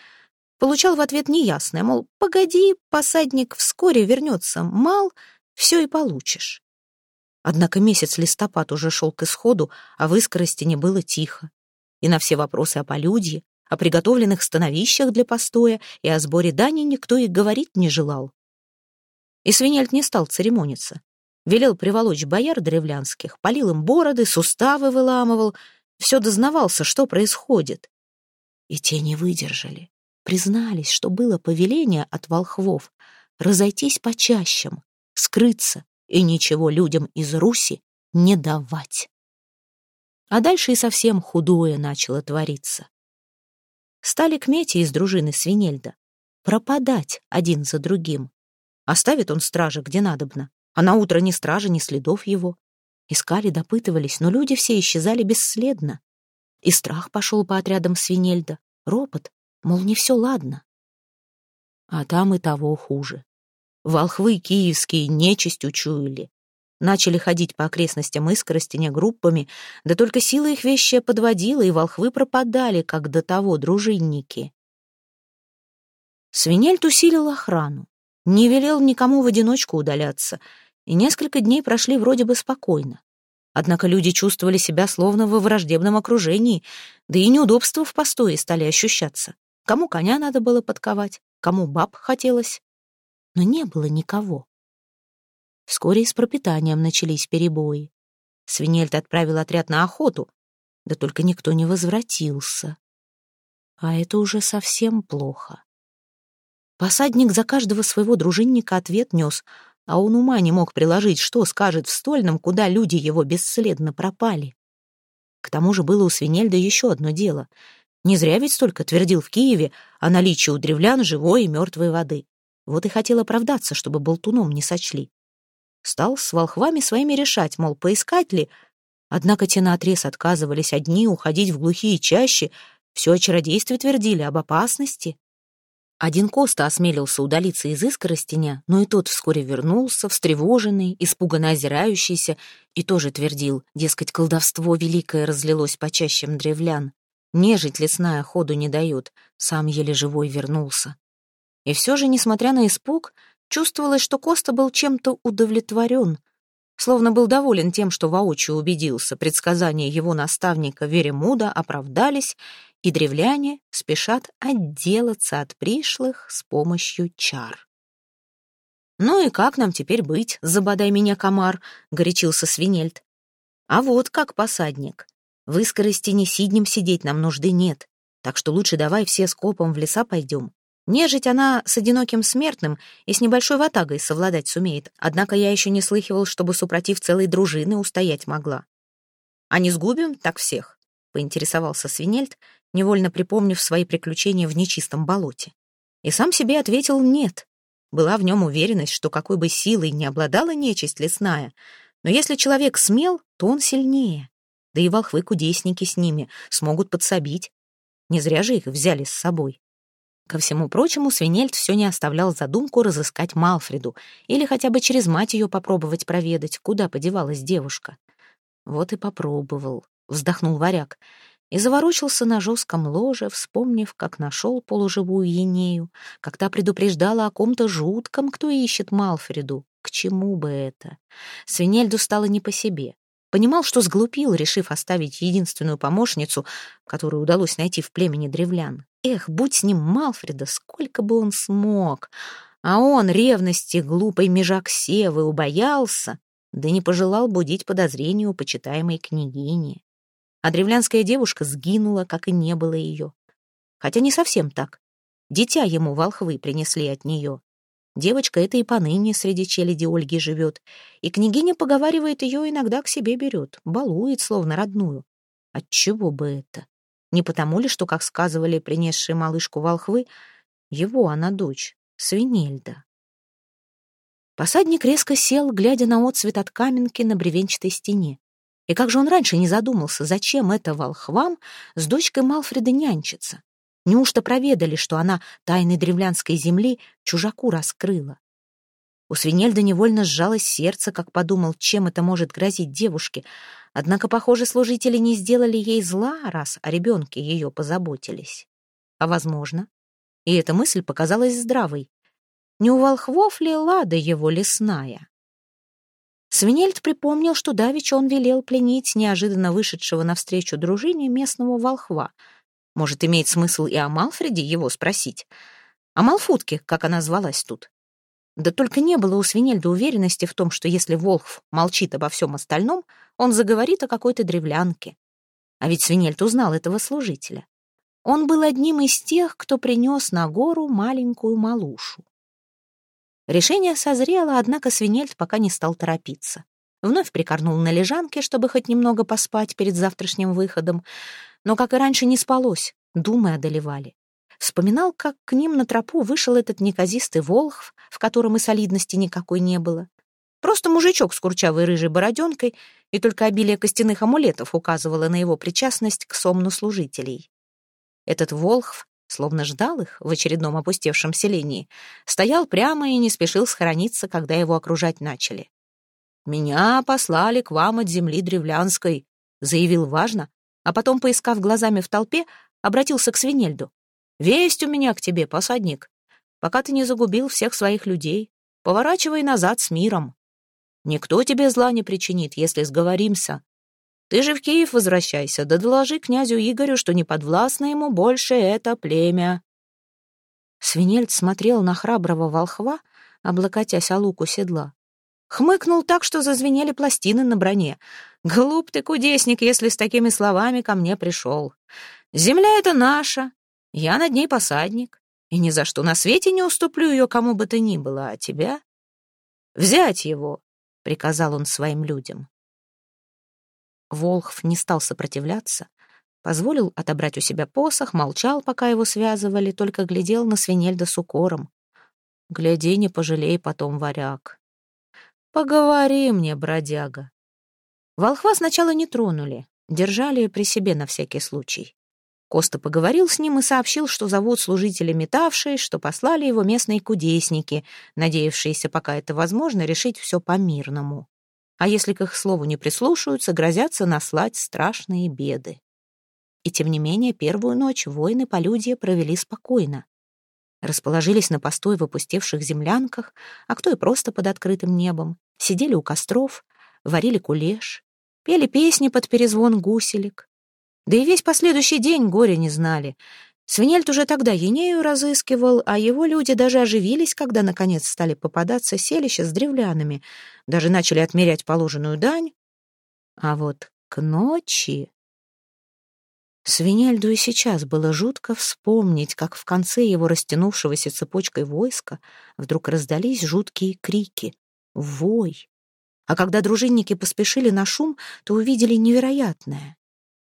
получал в ответ неясное, мол, погоди, посадник вскоре вернется, мал, все и получишь. Однако месяц листопад уже шел к исходу, а в Искоростине было тихо. И на все вопросы о полюдье, о приготовленных становищах для постоя и о сборе дани никто и говорить не желал. И Свинельд не стал церемониться. Велел приволочь бояр древлянских, полил им бороды, суставы выламывал, все дознавался, что происходит. И те не выдержали, признались, что было повеление от волхвов разойтись по скрыться и ничего людям из Руси не давать. А дальше и совсем худое начало твориться. Стали кмети из дружины Свинельда пропадать один за другим. Оставит он стража где надобно, а на утро ни стражи, ни следов его. Искали, допытывались, но люди все исчезали бесследно. И страх пошел по отрядам свинельда, ропот, мол, не все ладно. А там и того хуже. Волхвы киевские нечисть учуяли. Начали ходить по окрестностям Искоростеня группами, да только сила их вещая подводила, и волхвы пропадали, как до того дружинники. Свинельд усилил охрану, не велел никому в одиночку удаляться, и несколько дней прошли вроде бы спокойно. Однако люди чувствовали себя словно во враждебном окружении, да и неудобства в постое стали ощущаться. Кому коня надо было подковать, кому баб хотелось. Но не было никого. Вскоре и с пропитанием начались перебои. Свинельд отправил отряд на охоту, да только никто не возвратился. А это уже совсем плохо. Посадник за каждого своего дружинника ответ нес — а он ума не мог приложить, что скажет в стольном, куда люди его бесследно пропали. К тому же было у Свинельда еще одно дело. Не зря ведь столько твердил в Киеве о наличии у древлян живой и мертвой воды. Вот и хотел оправдаться, чтобы болтуном не сочли. Стал с волхвами своими решать, мол, поискать ли. Однако те наотрез отказывались одни уходить в глухие чащи, все о чародействе твердили, об опасности. Один Коста осмелился удалиться из искоростеня, но и тот вскоре вернулся, встревоженный, испуганно озирающийся, и тоже твердил, дескать, колдовство великое разлилось по чащам древлян. Нежить лесная ходу не дает, сам еле живой вернулся. И все же, несмотря на испуг, чувствовалось, что Коста был чем-то удовлетворен, словно был доволен тем, что воочию убедился, предсказания его наставника Веремуда оправдались, и древляне спешат отделаться от пришлых с помощью чар. «Ну и как нам теперь быть, забодай меня, комар?» — горячился Свинельд. «А вот как, посадник. В искорости не сиднем сидеть нам нужды нет, так что лучше давай все скопом в леса пойдем. Нежить она с одиноким смертным и с небольшой ватагой совладать сумеет, однако я еще не слыхивал, чтобы супротив целой дружины устоять могла. А не сгубим так всех?» — поинтересовался Свинельд, невольно припомнив свои приключения в нечистом болоте. И сам себе ответил «нет». Была в нем уверенность, что какой бы силой не обладала нечисть лесная, но если человек смел, то он сильнее. Да и волхвы-кудесники с ними смогут подсобить. Не зря же их взяли с собой. Ко всему прочему, Свинельд все не оставлял задумку разыскать Малфреду или хотя бы через мать ее попробовать проведать, куда подевалась девушка. Вот и попробовал, вздохнул варяг и заворочился на жестком ложе, вспомнив, как нашел полуживую Енею, когда предупреждала о ком-то жутком, кто ищет Малфреду. К чему бы это? Свинельду стало не по себе. Понимал, что сглупил, решив оставить единственную помощницу, которую удалось найти в племени древлян. Эх, будь с ним Малфреда, сколько бы он смог! А он ревности глупой межак Севы убоялся, да не пожелал будить подозрения у почитаемой княгини а древлянская девушка сгинула, как и не было ее. Хотя не совсем так. Дитя ему волхвы принесли от нее. Девочка эта и поныне среди челяди Ольги живет, и княгиня поговаривает ее иногда к себе берет, балует, словно родную. Отчего бы это? Не потому ли, что, как сказывали принесшие малышку волхвы, его она дочь, Свинельда? Посадник резко сел, глядя на отцвет от каменки на бревенчатой стене. И как же он раньше не задумался, зачем это волхвам с дочкой Малфреда нянчится? Неужто проведали, что она тайны древлянской земли чужаку раскрыла? У Свинельда невольно сжалось сердце, как подумал, чем это может грозить девушке. Однако, похоже, служители не сделали ей зла, раз о ребенке ее позаботились. А возможно, и эта мысль показалась здравой. Не у волхвов ли лада его лесная? Свинельд припомнил, что давеча он велел пленить неожиданно вышедшего навстречу дружине местного волхва. Может, имеет смысл и о Малфреде его спросить? О Малфутке, как она звалась тут. Да только не было у Свинельда уверенности в том, что если Волхв молчит обо всем остальном, он заговорит о какой-то древлянке. А ведь Свинельд узнал этого служителя. Он был одним из тех, кто принес на гору маленькую малушу. Решение созрело, однако Свинельд пока не стал торопиться. Вновь прикорнул на лежанке, чтобы хоть немного поспать перед завтрашним выходом, но, как и раньше, не спалось, думы одолевали. Вспоминал, как к ним на тропу вышел этот неказистый волхв, в котором и солидности никакой не было. Просто мужичок с курчавой рыжей бороденкой, и только обилие костяных амулетов указывало на его причастность к сомну служителей. Этот волхв словно ждал их в очередном опустевшем селении, стоял прямо и не спешил схорониться, когда его окружать начали. «Меня послали к вам от земли древлянской», — заявил важно, а потом, поискав глазами в толпе, обратился к Свинельду. Весть у меня к тебе, посадник. Пока ты не загубил всех своих людей, поворачивай назад с миром. Никто тебе зла не причинит, если сговоримся. Ты же в Киев возвращайся, да доложи князю Игорю, что не подвластно ему больше это племя». Свинельд смотрел на храброго волхва, облокотясь о луку седла. Хмыкнул так, что зазвенели пластины на броне. «Глуп ты, кудесник, если с такими словами ко мне пришел. Земля эта наша, я над ней посадник, и ни за что на свете не уступлю ее кому бы то ни было, а тебя... «Взять его!» — приказал он своим людям. Волхв не стал сопротивляться, позволил отобрать у себя посох, молчал, пока его связывали, только глядел на свинельда с укором. «Гляди, не пожалей потом, варяг». «Поговори мне, бродяга». Волхва сначала не тронули, держали при себе на всякий случай. Коста поговорил с ним и сообщил, что зовут служителя метавшие, что послали его местные кудесники, надеявшиеся, пока это возможно, решить все по-мирному. А если к их слову не прислушаются, грозятся наслать страшные беды. И тем не менее, первую ночь воины полюдья провели спокойно. Расположились на постой в опустевших землянках, а кто и просто под открытым небом, сидели у костров, варили кулеш, пели песни под перезвон гуселек, да и весь последующий день горя не знали. Свинельд уже тогда Енею разыскивал, а его люди даже оживились, когда, наконец, стали попадаться селища с древлянами, даже начали отмерять положенную дань. А вот к ночи... Свинельду и сейчас было жутко вспомнить, как в конце его растянувшегося цепочкой войска вдруг раздались жуткие крики. Вой! А когда дружинники поспешили на шум, то увидели невероятное.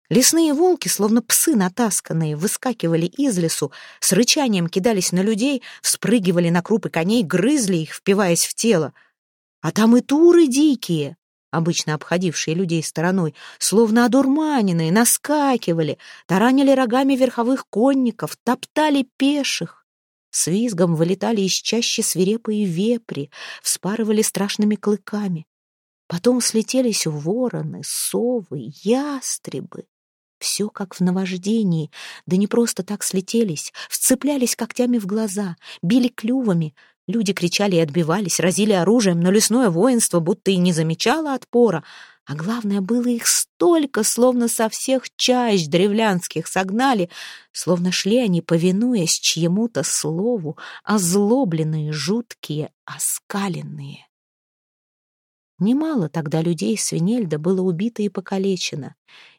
Лесные волки, словно псы натасканные, выскакивали из лесу, с рычанием кидались на людей, вспрыгивали на крупы коней, грызли их, впиваясь в тело. А там и туры дикие, обычно обходившие людей стороной, словно одурманенные, наскакивали, таранили рогами верховых конников, топтали пеших. С визгом вылетали из чащи свирепые вепри, вспарывали страшными клыками. Потом слетелись вороны, совы, ястребы. Все как в наваждении, да не просто так слетелись, вцеплялись когтями в глаза, били клювами. Люди кричали и отбивались, разили оружием, но лесное воинство будто и не замечало отпора. А главное, было их столько, словно со всех чащ древлянских согнали, словно шли они, повинуясь чьему-то слову, озлобленные, жуткие, оскаленные. Немало тогда людей свинельда было убито и покалечено,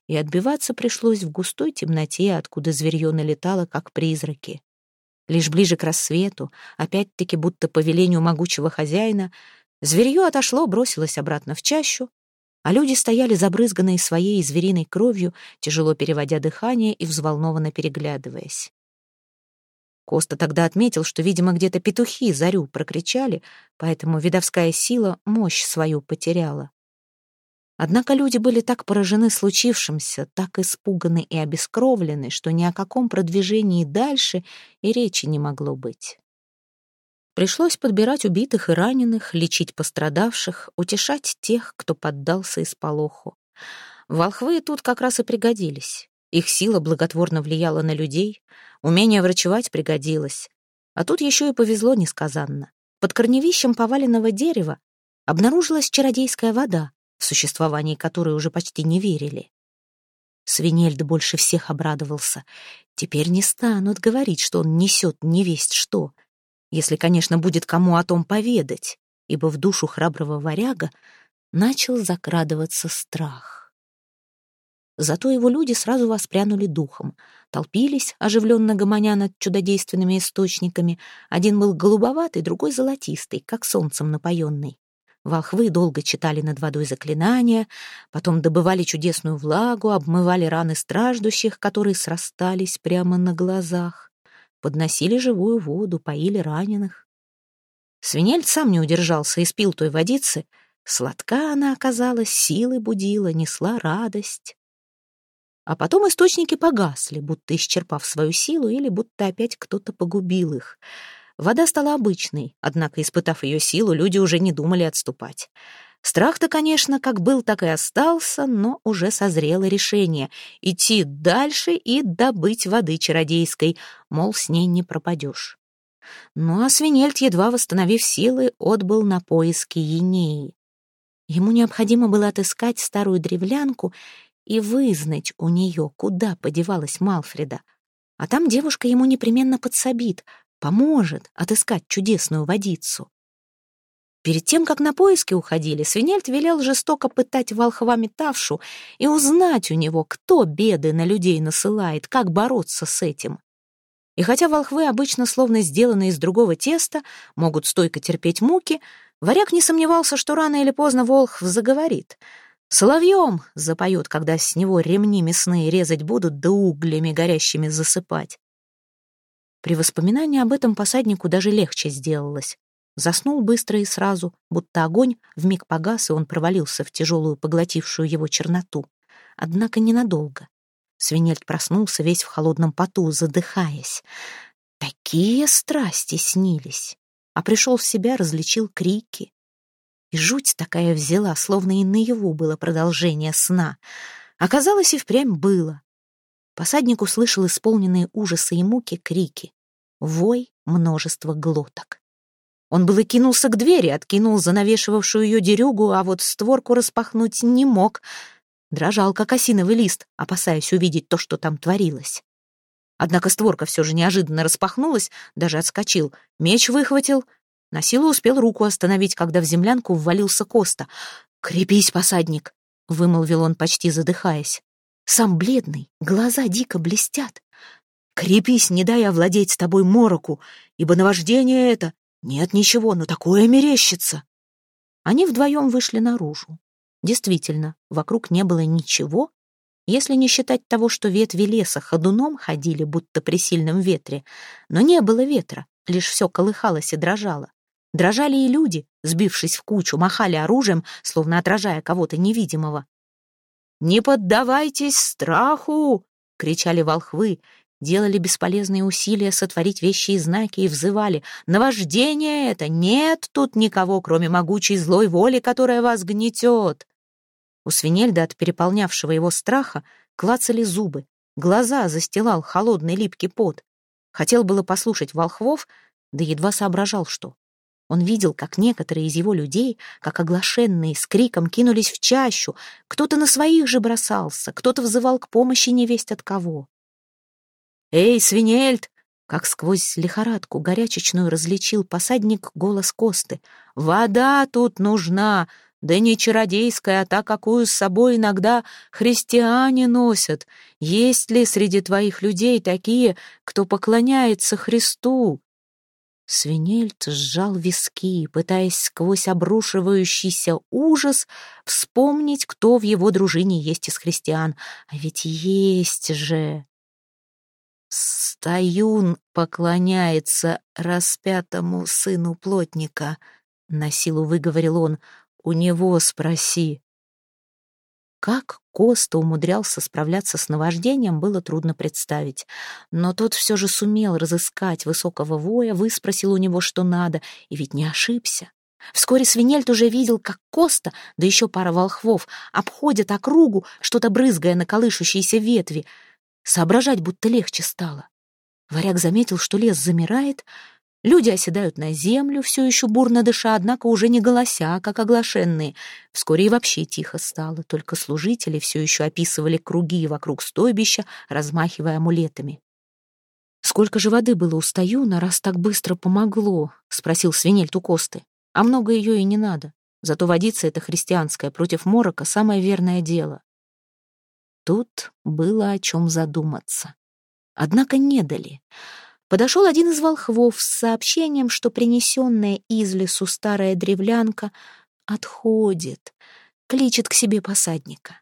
и отбиваться пришлось в густой темноте, откуда зверье налетало, как призраки. Лишь ближе к рассвету, опять-таки будто по велению могучего хозяина, зверье отошло, бросилось обратно в чащу, а люди стояли забрызганные своей звериной кровью, тяжело переводя дыхание и взволнованно переглядываясь. Коста тогда отметил, что, видимо, где-то петухи зарю прокричали, поэтому видовская сила мощь свою потеряла. Однако люди были так поражены случившимся, так испуганы и обескровлены, что ни о каком продвижении дальше и речи не могло быть. Пришлось подбирать убитых и раненых, лечить пострадавших, утешать тех, кто поддался исполоху. Волхвы тут как раз и пригодились. Их сила благотворно влияла на людей, умение врачевать пригодилось. А тут еще и повезло несказанно. Под корневищем поваленного дерева обнаружилась чародейская вода, в существовании которой уже почти не верили. Свинельд больше всех обрадовался. Теперь не станут говорить, что он несет невесть что, если, конечно, будет кому о том поведать, ибо в душу храброго варяга начал закрадываться страх. Зато его люди сразу воспрянули духом, толпились, оживленно гомоня над чудодейственными источниками. Один был голубоватый, другой золотистый, как солнцем напоенный. Волхвы долго читали над водой заклинания, потом добывали чудесную влагу, обмывали раны страждущих, которые срастались прямо на глазах, подносили живую воду, поили раненых. Свинель сам не удержался и спил той водицы. Сладка она оказалась, силы будила, несла радость. А потом источники погасли, будто исчерпав свою силу или будто опять кто-то погубил их — Вода стала обычной, однако, испытав ее силу, люди уже не думали отступать. Страх-то, конечно, как был, так и остался, но уже созрело решение — идти дальше и добыть воды чародейской, мол, с ней не пропадешь. Ну а Свинельд, едва восстановив силы, отбыл на поиски Енеи. Ему необходимо было отыскать старую древлянку и вызнать у нее, куда подевалась Малфреда. А там девушка ему непременно подсобит — поможет отыскать чудесную водицу. Перед тем, как на поиски уходили, Свинельд велел жестоко пытать волхвами Тавшу и узнать у него, кто беды на людей насылает, как бороться с этим. И хотя волхвы обычно словно сделаны из другого теста, могут стойко терпеть муки, варяг не сомневался, что рано или поздно волхв заговорит. Соловьем запоет, когда с него ремни мясные резать будут, да углями горящими засыпать. При воспоминании об этом посаднику даже легче сделалось. Заснул быстро и сразу, будто огонь вмиг погас, и он провалился в тяжелую, поглотившую его черноту. Однако ненадолго. Свинельд проснулся весь в холодном поту, задыхаясь. Такие страсти снились. А пришел в себя, различил крики. И жуть такая взяла, словно и наяву было продолжение сна. Оказалось, и впрямь было. Посадник услышал исполненные ужаса и муки крики. Вой множество глоток. Он было кинулся к двери, откинул занавешивавшую ее дерюгу, а вот створку распахнуть не мог. Дрожал, как осиновый лист, опасаясь увидеть то, что там творилось. Однако створка все же неожиданно распахнулась, даже отскочил. Меч выхватил. На силу успел руку остановить, когда в землянку ввалился Коста. «Крепись, посадник!» — вымолвил он, почти задыхаясь. Сам бледный, глаза дико блестят. Крепись, не дай овладеть с тобой мороку, ибо наваждение это... Нет ничего, но такое мерещится. Они вдвоем вышли наружу. Действительно, вокруг не было ничего, если не считать того, что ветви леса ходуном ходили, будто при сильном ветре. Но не было ветра, лишь все колыхалось и дрожало. Дрожали и люди, сбившись в кучу, махали оружием, словно отражая кого-то невидимого. «Не поддавайтесь страху!» — кричали волхвы, делали бесполезные усилия сотворить вещи и знаки и взывали. «Наваждение это! Нет тут никого, кроме могучей злой воли, которая вас гнетет!» У свинельда от переполнявшего его страха клацали зубы, глаза застилал холодный липкий пот. Хотел было послушать волхвов, да едва соображал, что. Он видел, как некоторые из его людей, как оглашенные, с криком кинулись в чащу. Кто-то на своих же бросался, кто-то взывал к помощи невесть от кого. «Эй, свинельд!» Как сквозь лихорадку горячечную различил посадник голос Косты. «Вода тут нужна, да не чародейская, а та, какую с собой иногда христиане носят. Есть ли среди твоих людей такие, кто поклоняется Христу?» Свинельд сжал виски, пытаясь сквозь обрушивающийся ужас вспомнить, кто в его дружине есть из христиан. А ведь есть же... Стоюн поклоняется распятому сыну плотника, — на силу выговорил он. У него спроси. Как Коста умудрялся справляться с наваждением, было трудно представить. Но тот все же сумел разыскать высокого воя, выспросил у него, что надо, и ведь не ошибся. Вскоре Свинельд уже видел, как Коста, да еще пара волхвов, обходят округу, что-то брызгая на колышущиеся ветви. Соображать будто легче стало. Варяг заметил, что лес замирает, Люди оседают на землю, все еще бурно дыша, однако уже не голося, как оглашенные. Вскоре и вообще тихо стало, только служители все еще описывали круги вокруг стойбища, размахивая амулетами. «Сколько же воды было у Стаюна, раз так быстро помогло?» — спросил свинель Тукосты. «А много ее и не надо. Зато водиться это христианское против морока самое верное дело». Тут было о чем задуматься. Однако не дали. Подошел один из волхвов с сообщением, что принесенная из лесу старая древлянка отходит, кличет к себе посадника.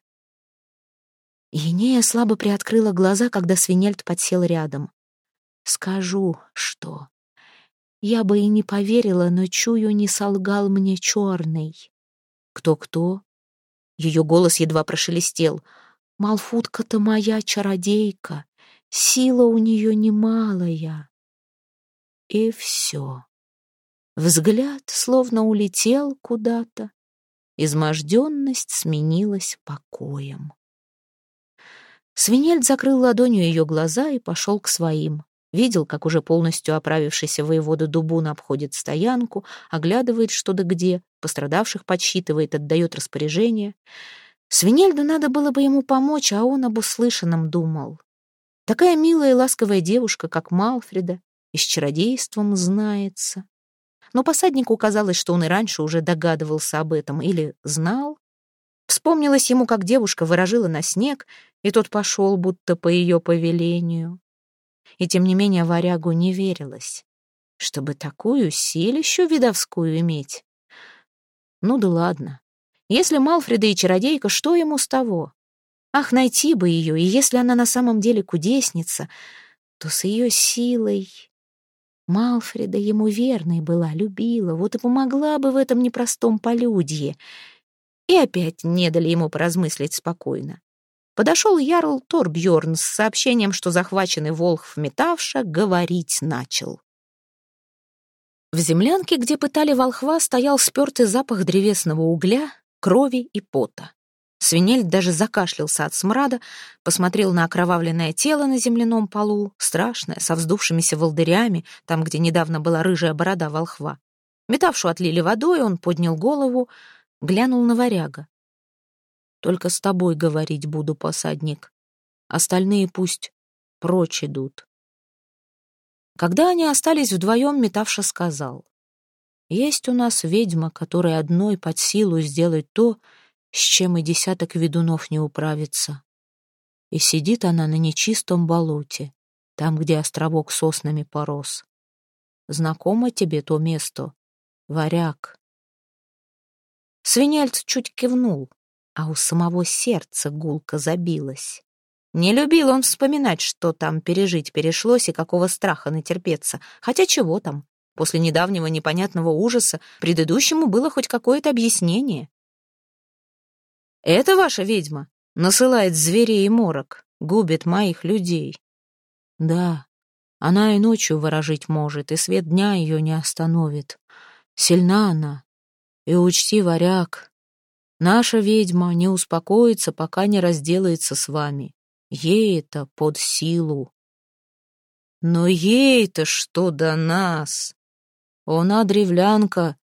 Енея слабо приоткрыла глаза, когда свинельт подсел рядом. «Скажу, что...» Я бы и не поверила, но чую, не солгал мне черный. Кто-кто? Ее голос едва прошелестел. Малфутка-то моя чародейка, Сила у нее немалая. И все. Взгляд словно улетел куда-то. Изможденность сменилась покоем. Свинельд закрыл ладонью ее глаза и пошел к своим. Видел, как уже полностью оправившийся воевода Дубун обходит стоянку, оглядывает что да где, пострадавших подсчитывает, отдает распоряжение. Свинельду надо было бы ему помочь, а он об услышанном думал. Такая милая и ласковая девушка, как Малфреда, и с чародейством знается. Но посаднику казалось, что он и раньше уже догадывался об этом или знал. Вспомнилось ему, как девушка выражила на снег, и тот пошел будто по ее повелению. И тем не менее варягу не верилось, чтобы такую силищу видовскую иметь. Ну да ладно. Если Малфреда и чародейка, что ему с того? Ах, найти бы ее, и если она на самом деле кудесница, то с ее силой... Малфреда ему верной была, любила, вот и помогла бы в этом непростом полюдье. И опять не дали ему поразмыслить спокойно. Подошел Ярл Торбьорн с сообщением, что захваченный Волхв Метавша говорить начал. В землянке, где пытали волхва, стоял спертый запах древесного угля, крови и пота. Свинель даже закашлялся от смрада, посмотрел на окровавленное тело на земляном полу, страшное, со вздувшимися волдырями, там, где недавно была рыжая борода волхва. Метавшу отлили водой, он поднял голову, глянул на варяга. «Только с тобой говорить буду, посадник. Остальные пусть прочь идут». Когда они остались вдвоем, Метавша сказал. «Есть у нас ведьма, которая одной под силу сделать то, с чем и десяток ведунов не управится. И сидит она на нечистом болоте, там, где островок соснами порос. Знакомо тебе то место? Варяг. Свинельц чуть кивнул, а у самого сердца гулко забилось. Не любил он вспоминать, что там пережить перешлось и какого страха натерпеться. Хотя чего там? После недавнего непонятного ужаса предыдущему было хоть какое-то объяснение. Это ваша ведьма насылает зверей и морок, губит моих людей. Да, она и ночью ворожить может, и свет дня ее не остановит. Сильна она. И учти, варяг, наша ведьма не успокоится, пока не разделается с вами. Ей это под силу. Но ей-то что до нас? Она древлянка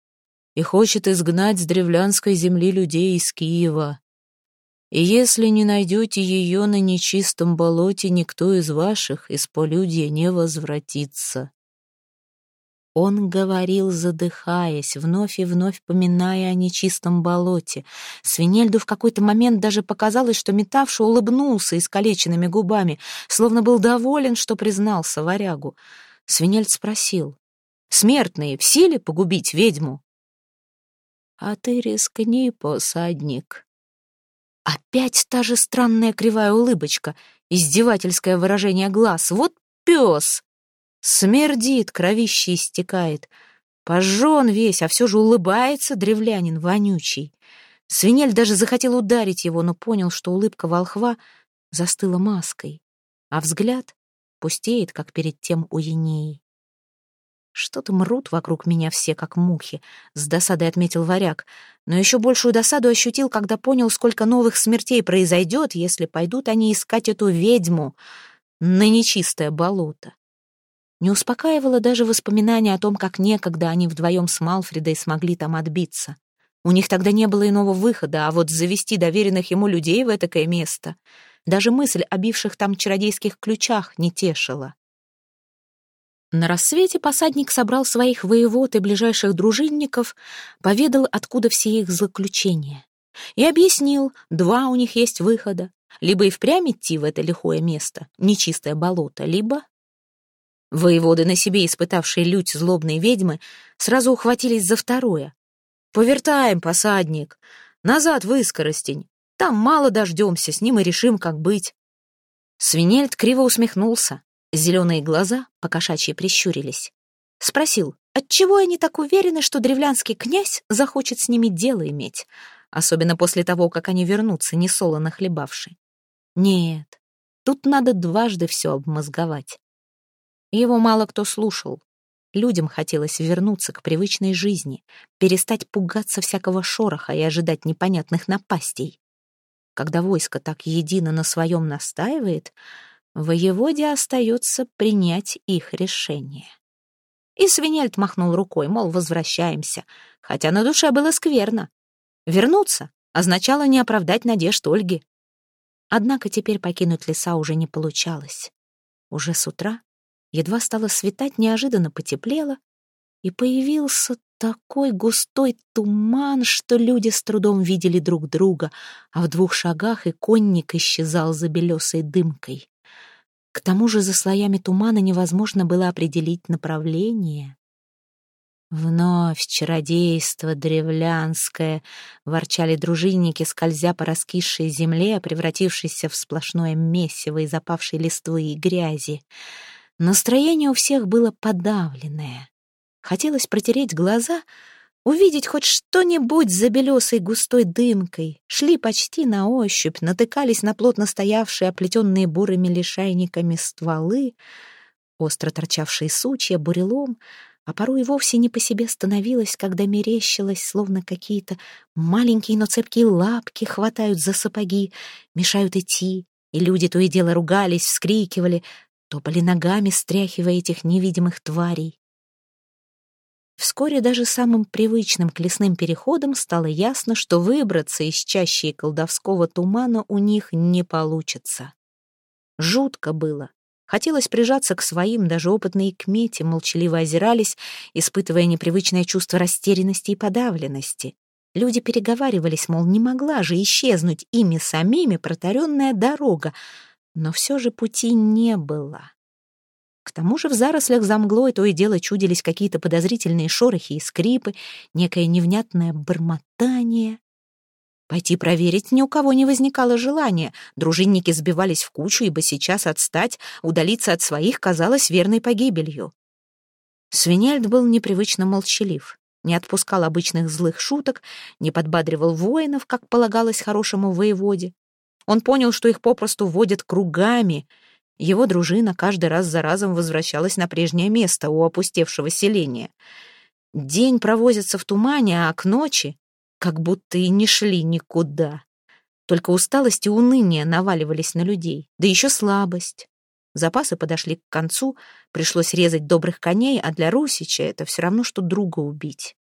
и хочет изгнать с древлянской земли людей из Киева. И если не найдете ее на нечистом болоте, никто из ваших из полюдья не возвратится. Он говорил, задыхаясь, вновь и вновь поминая о нечистом болоте. Свинельду в какой-то момент даже показалось, что метавший улыбнулся искалеченными губами, словно был доволен, что признался варягу. Свинельд спросил, «Смертные в силе погубить ведьму?» «А ты рискни, посадник», Опять та же странная кривая улыбочка, издевательское выражение глаз. Вот пес! Смердит, кровище истекает. Пожжен весь, а все же улыбается древлянин вонючий. Свинель даже захотел ударить его, но понял, что улыбка волхва застыла маской, а взгляд пустеет, как перед тем у Енеи. Что-то мрут вокруг меня все, как мухи, с досадой отметил варяг. Но еще большую досаду ощутил, когда понял, сколько новых смертей произойдет, если пойдут они искать эту ведьму на нечистое болото. Не успокаивало даже воспоминание о том, как некогда они вдвоем с Малфредой смогли там отбиться. У них тогда не было иного выхода, а вот завести доверенных ему людей в этакое место даже мысль о бивших там чародейских ключах не тешила. На рассвете посадник собрал своих воевод и ближайших дружинников, поведал, откуда все их заключения. И объяснил, два у них есть выхода. Либо и впрямь идти в это лихое место, нечистое болото, либо... Воеводы, на себе испытавшие лють злобной ведьмы, сразу ухватились за второе. «Повертаем, посадник! Назад в Искоростень! Там мало дождемся, с ним и решим, как быть». Свинельд криво усмехнулся. Зеленые глаза покошачьи прищурились. Спросил, отчего они так уверены, что древлянский князь захочет с ними дело иметь, особенно после того, как они вернутся, несолоно хлебавши. Нет, тут надо дважды все обмозговать. Его мало кто слушал. Людям хотелось вернуться к привычной жизни, перестать пугаться всякого шороха и ожидать непонятных напастей. Когда войско так едино на своем настаивает, воеводе остается принять их решение. И Свинельд махнул рукой, мол, возвращаемся, хотя на душе было скверно. Вернуться означало не оправдать надежд Ольги. Однако теперь покинуть леса уже не получалось. Уже с утра Едва стало светать, неожиданно потеплело, и появился такой густой туман, что люди с трудом видели друг друга, а в двух шагах и конник исчезал за белесой дымкой. К тому же за слоями тумана невозможно было определить направление. «Вновь чародейство древлянское!» — ворчали дружинники, скользя по раскисшей земле, превратившейся в сплошное месиво из опавшей листвы и грязи. Настроение у всех было подавленное. Хотелось протереть глаза, увидеть хоть что-нибудь за белесой густой дымкой. Шли почти на ощупь, натыкались на плотно стоявшие, оплетенные бурыми лишайниками стволы, остро торчавшие сучья, бурелом, а порой вовсе не по себе становилось, когда мерещилось, словно какие-то маленькие, но цепкие лапки хватают за сапоги, мешают идти, и люди то и дело ругались, вскрикивали, топали ногами, стряхивая этих невидимых тварей. Вскоре даже самым привычным к лесным переходам стало ясно, что выбраться из чащи колдовского тумана у них не получится. Жутко было. Хотелось прижаться к своим, даже опытные кмети молчаливо озирались, испытывая непривычное чувство растерянности и подавленности. Люди переговаривались, мол, не могла же исчезнуть ими самими протаренная дорога, но все же пути не было. К тому же в зарослях за мглой то и дело чудились какие-то подозрительные шорохи и скрипы, некое невнятное бормотание. Пойти проверить ни у кого не возникало желания. Дружинники сбивались в кучу, ибо сейчас отстать, удалиться от своих казалось верной погибелью. Свинельд был непривычно молчалив, не отпускал обычных злых шуток, не подбадривал воинов, как полагалось хорошему воеводе. Он понял, что их попросту водят кругами. Его дружина каждый раз за разом возвращалась на прежнее место у опустевшего селения. День провозится в тумане, а к ночи как будто и не шли никуда. Только усталость и уныние наваливались на людей, да еще слабость. Запасы подошли к концу, пришлось резать добрых коней, а для Русича это все равно, что друга убить.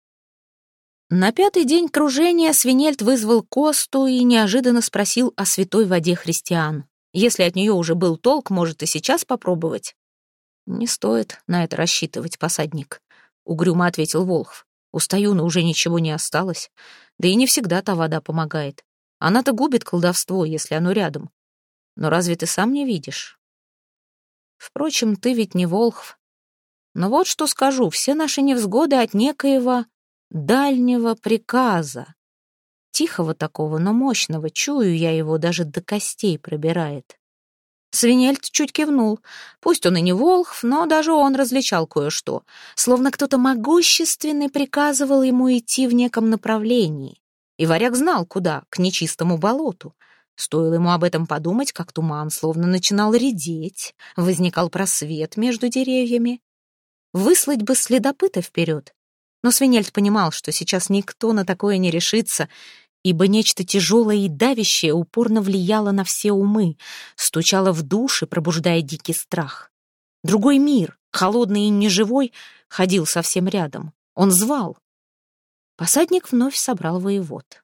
На пятый день кружения Свинельд вызвал Косту и неожиданно спросил о святой воде христиан. Если от нее уже был толк, может и сейчас попробовать. «Не стоит на это рассчитывать, посадник», — угрюмо ответил Волхв. «У Стаюна уже ничего не осталось. Да и не всегда та вода помогает. Она-то губит колдовство, если оно рядом. Но разве ты сам не видишь? Впрочем, ты ведь не Волхв. Но вот что скажу, все наши невзгоды от некоего дальнего приказа. Тихого такого, но мощного, чую я его, даже до костей пробирает. Свинельд чуть кивнул. Пусть он и не волхв, но даже он различал кое-что. Словно кто-то могущественный приказывал ему идти в неком направлении. И варяг знал, куда, к нечистому болоту. Стоило ему об этом подумать, как туман словно начинал редеть, возникал просвет между деревьями. Выслать бы следопыта вперед, но Свинельд понимал, что сейчас никто на такое не решится, ибо нечто тяжелое и давящее упорно влияло на все умы, стучало в души, пробуждая дикий страх. Другой мир, холодный и неживой, ходил совсем рядом. Он звал. Посадник вновь собрал воевод.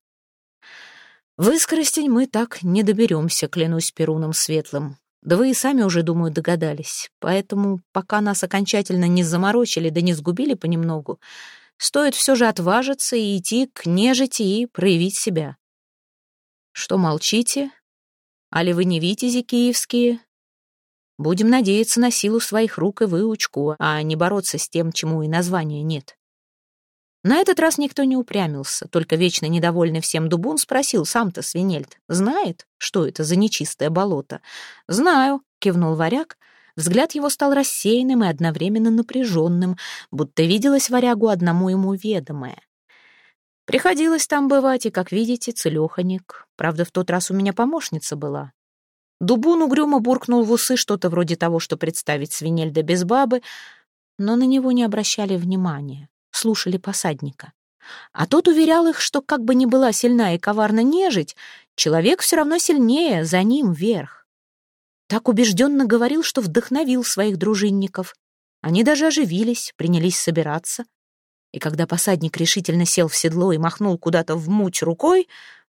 В Искоростень мы так не доберемся, клянусь Перуном Светлым. Да вы и сами уже, думаю, догадались. Поэтому, пока нас окончательно не заморочили да не сгубили понемногу, стоит все же отважиться и идти к нежити и проявить себя. Что молчите? Али вы не витязи киевские? Будем надеяться на силу своих рук и выучку, а не бороться с тем, чему и названия нет. На этот раз никто не упрямился, только вечно недовольный всем Дубун спросил сам-то Свинельд. «Знает, что это за нечистое болото?» «Знаю», — кивнул варяг. Взгляд его стал рассеянным и одновременно напряженным, будто виделось варягу одному ему ведомое. Приходилось там бывать, и, как видите, целеханик. Правда, в тот раз у меня помощница была. Дубун угрюмо буркнул в усы что-то вроде того, что представить свинельда без бабы, но на него не обращали внимания слушали посадника. А тот уверял их, что как бы ни была сильна и коварна нежить, человек все равно сильнее, за ним вверх. Так убежденно говорил, что вдохновил своих дружинников. Они даже оживились, принялись собираться. И когда посадник решительно сел в седло и махнул куда-то в муть рукой,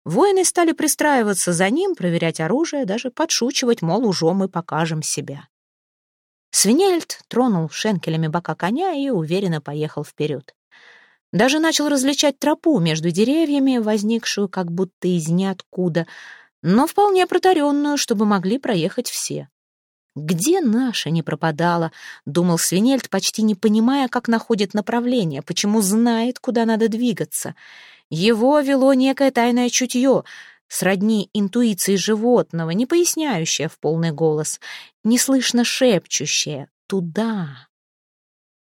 воины стали пристраиваться за ним, проверять оружие, даже подшучивать, мол, уже мы покажем себя. Свинельд тронул шенкелями бока коня и уверенно поехал вперед. Даже начал различать тропу между деревьями, возникшую как будто из ниоткуда, но вполне протаренную, чтобы могли проехать все. «Где наша не пропадала?» — думал Свинельд, почти не понимая, как находит направление, почему знает, куда надо двигаться. Его вело некое тайное чутье — сродни интуиции животного, не поясняющая в полный голос, неслышно шепчущая «туда».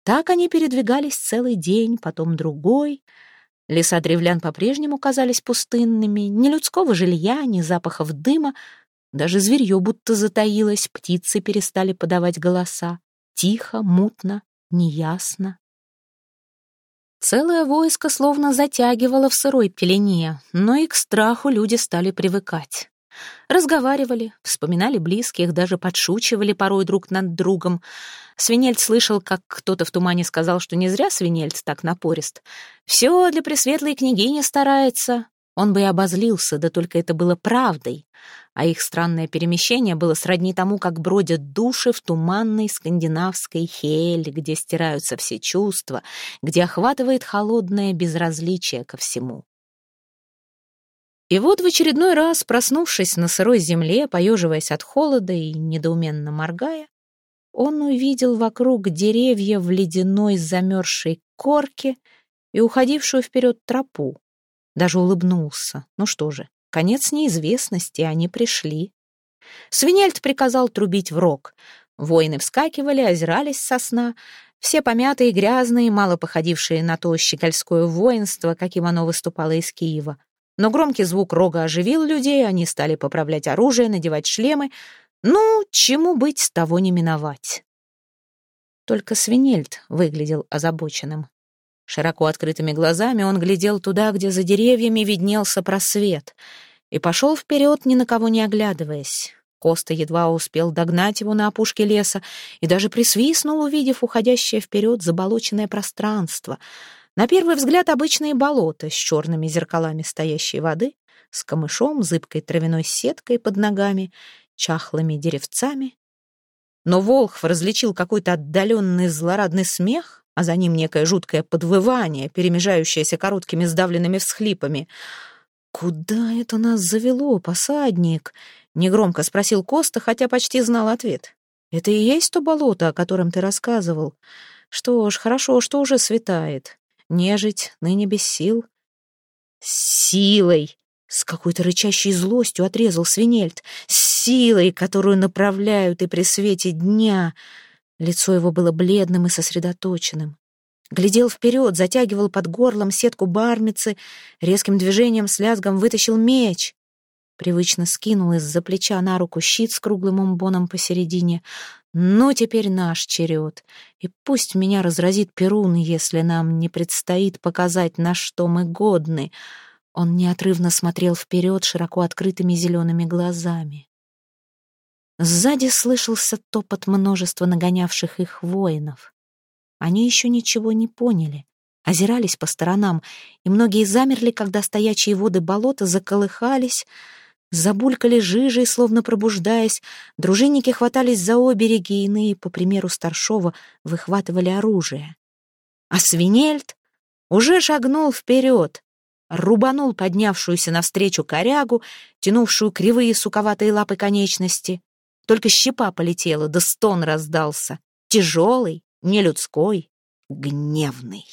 Так они передвигались целый день, потом другой. Леса древлян по-прежнему казались пустынными, ни людского жилья, ни запахов дыма, даже зверье будто затаилось, птицы перестали подавать голоса. Тихо, мутно, неясно. Целое войско словно затягивало в сырой пелене, но и к страху люди стали привыкать. Разговаривали, вспоминали близких, даже подшучивали порой друг над другом. Свинельд слышал, как кто-то в тумане сказал, что не зря Свинельд так напорист. «Все для пресветлой княгини старается, он бы и обозлился, да только это было правдой. А их странное перемещение было сродни тому, как бродят души в туманной скандинавской хель, где стираются все чувства, где охватывает холодное безразличие ко всему. И вот в очередной раз, проснувшись на сырой земле, поеживаясь от холода и недоуменно моргая, он увидел вокруг деревья в ледяной замерзшей корке и уходившую вперед тропу даже улыбнулся. Ну что же, конец неизвестности, они пришли. Свинельд приказал трубить в рог. Воины вскакивали, озирались со сна. Все помятые, грязные, мало походившие на то щегольское воинство, каким оно выступало из Киева. Но громкий звук рога оживил людей, они стали поправлять оружие, надевать шлемы. Ну, чему быть, того не миновать. Только Свинельд выглядел озабоченным. Широко открытыми глазами он глядел туда, где за деревьями виднелся просвет, и пошел вперед, ни на кого не оглядываясь. Коста едва успел догнать его на опушке леса и даже присвистнул, увидев уходящее вперед заболоченное пространство. На первый взгляд обычные болота с черными зеркалами стоящей воды, с камышом, зыбкой травяной сеткой под ногами, чахлыми деревцами. Но Волхв различил какой-то отдаленный злорадный смех, а за ним некое жуткое подвывание, перемежающееся короткими сдавленными всхлипами. «Куда это нас завело, посадник?» — негромко спросил Коста, хотя почти знал ответ. «Это и есть то болото, о котором ты рассказывал. Что ж, хорошо, что уже светает. Нежить ныне без сил». «Силой!» — с какой-то рычащей злостью отрезал Свинельд. «Силой, которую направляют и при свете дня!» Лицо его было бледным и сосредоточенным. Глядел вперед, затягивал под горлом сетку бармицы, резким движением с лязгом вытащил меч. Привычно скинул из-за плеча на руку щит с круглым умбоном посередине. «Ну, теперь наш черед. И пусть меня разразит Перун, если нам не предстоит показать, на что мы годны». Он неотрывно смотрел вперед широко открытыми зелеными глазами. Сзади слышался топот множества нагонявших их воинов. Они еще ничего не поняли, озирались по сторонам, и многие замерли, когда стоячие воды болота заколыхались, забулькали жижей, словно пробуждаясь, дружинники хватались за обереги, иные, по примеру старшова, выхватывали оружие. А Свинельд уже шагнул вперед, рубанул поднявшуюся навстречу корягу, тянувшую кривые суковатые лапы конечности. Только щепа полетела, да стон раздался. Тяжелый, нелюдской, гневный.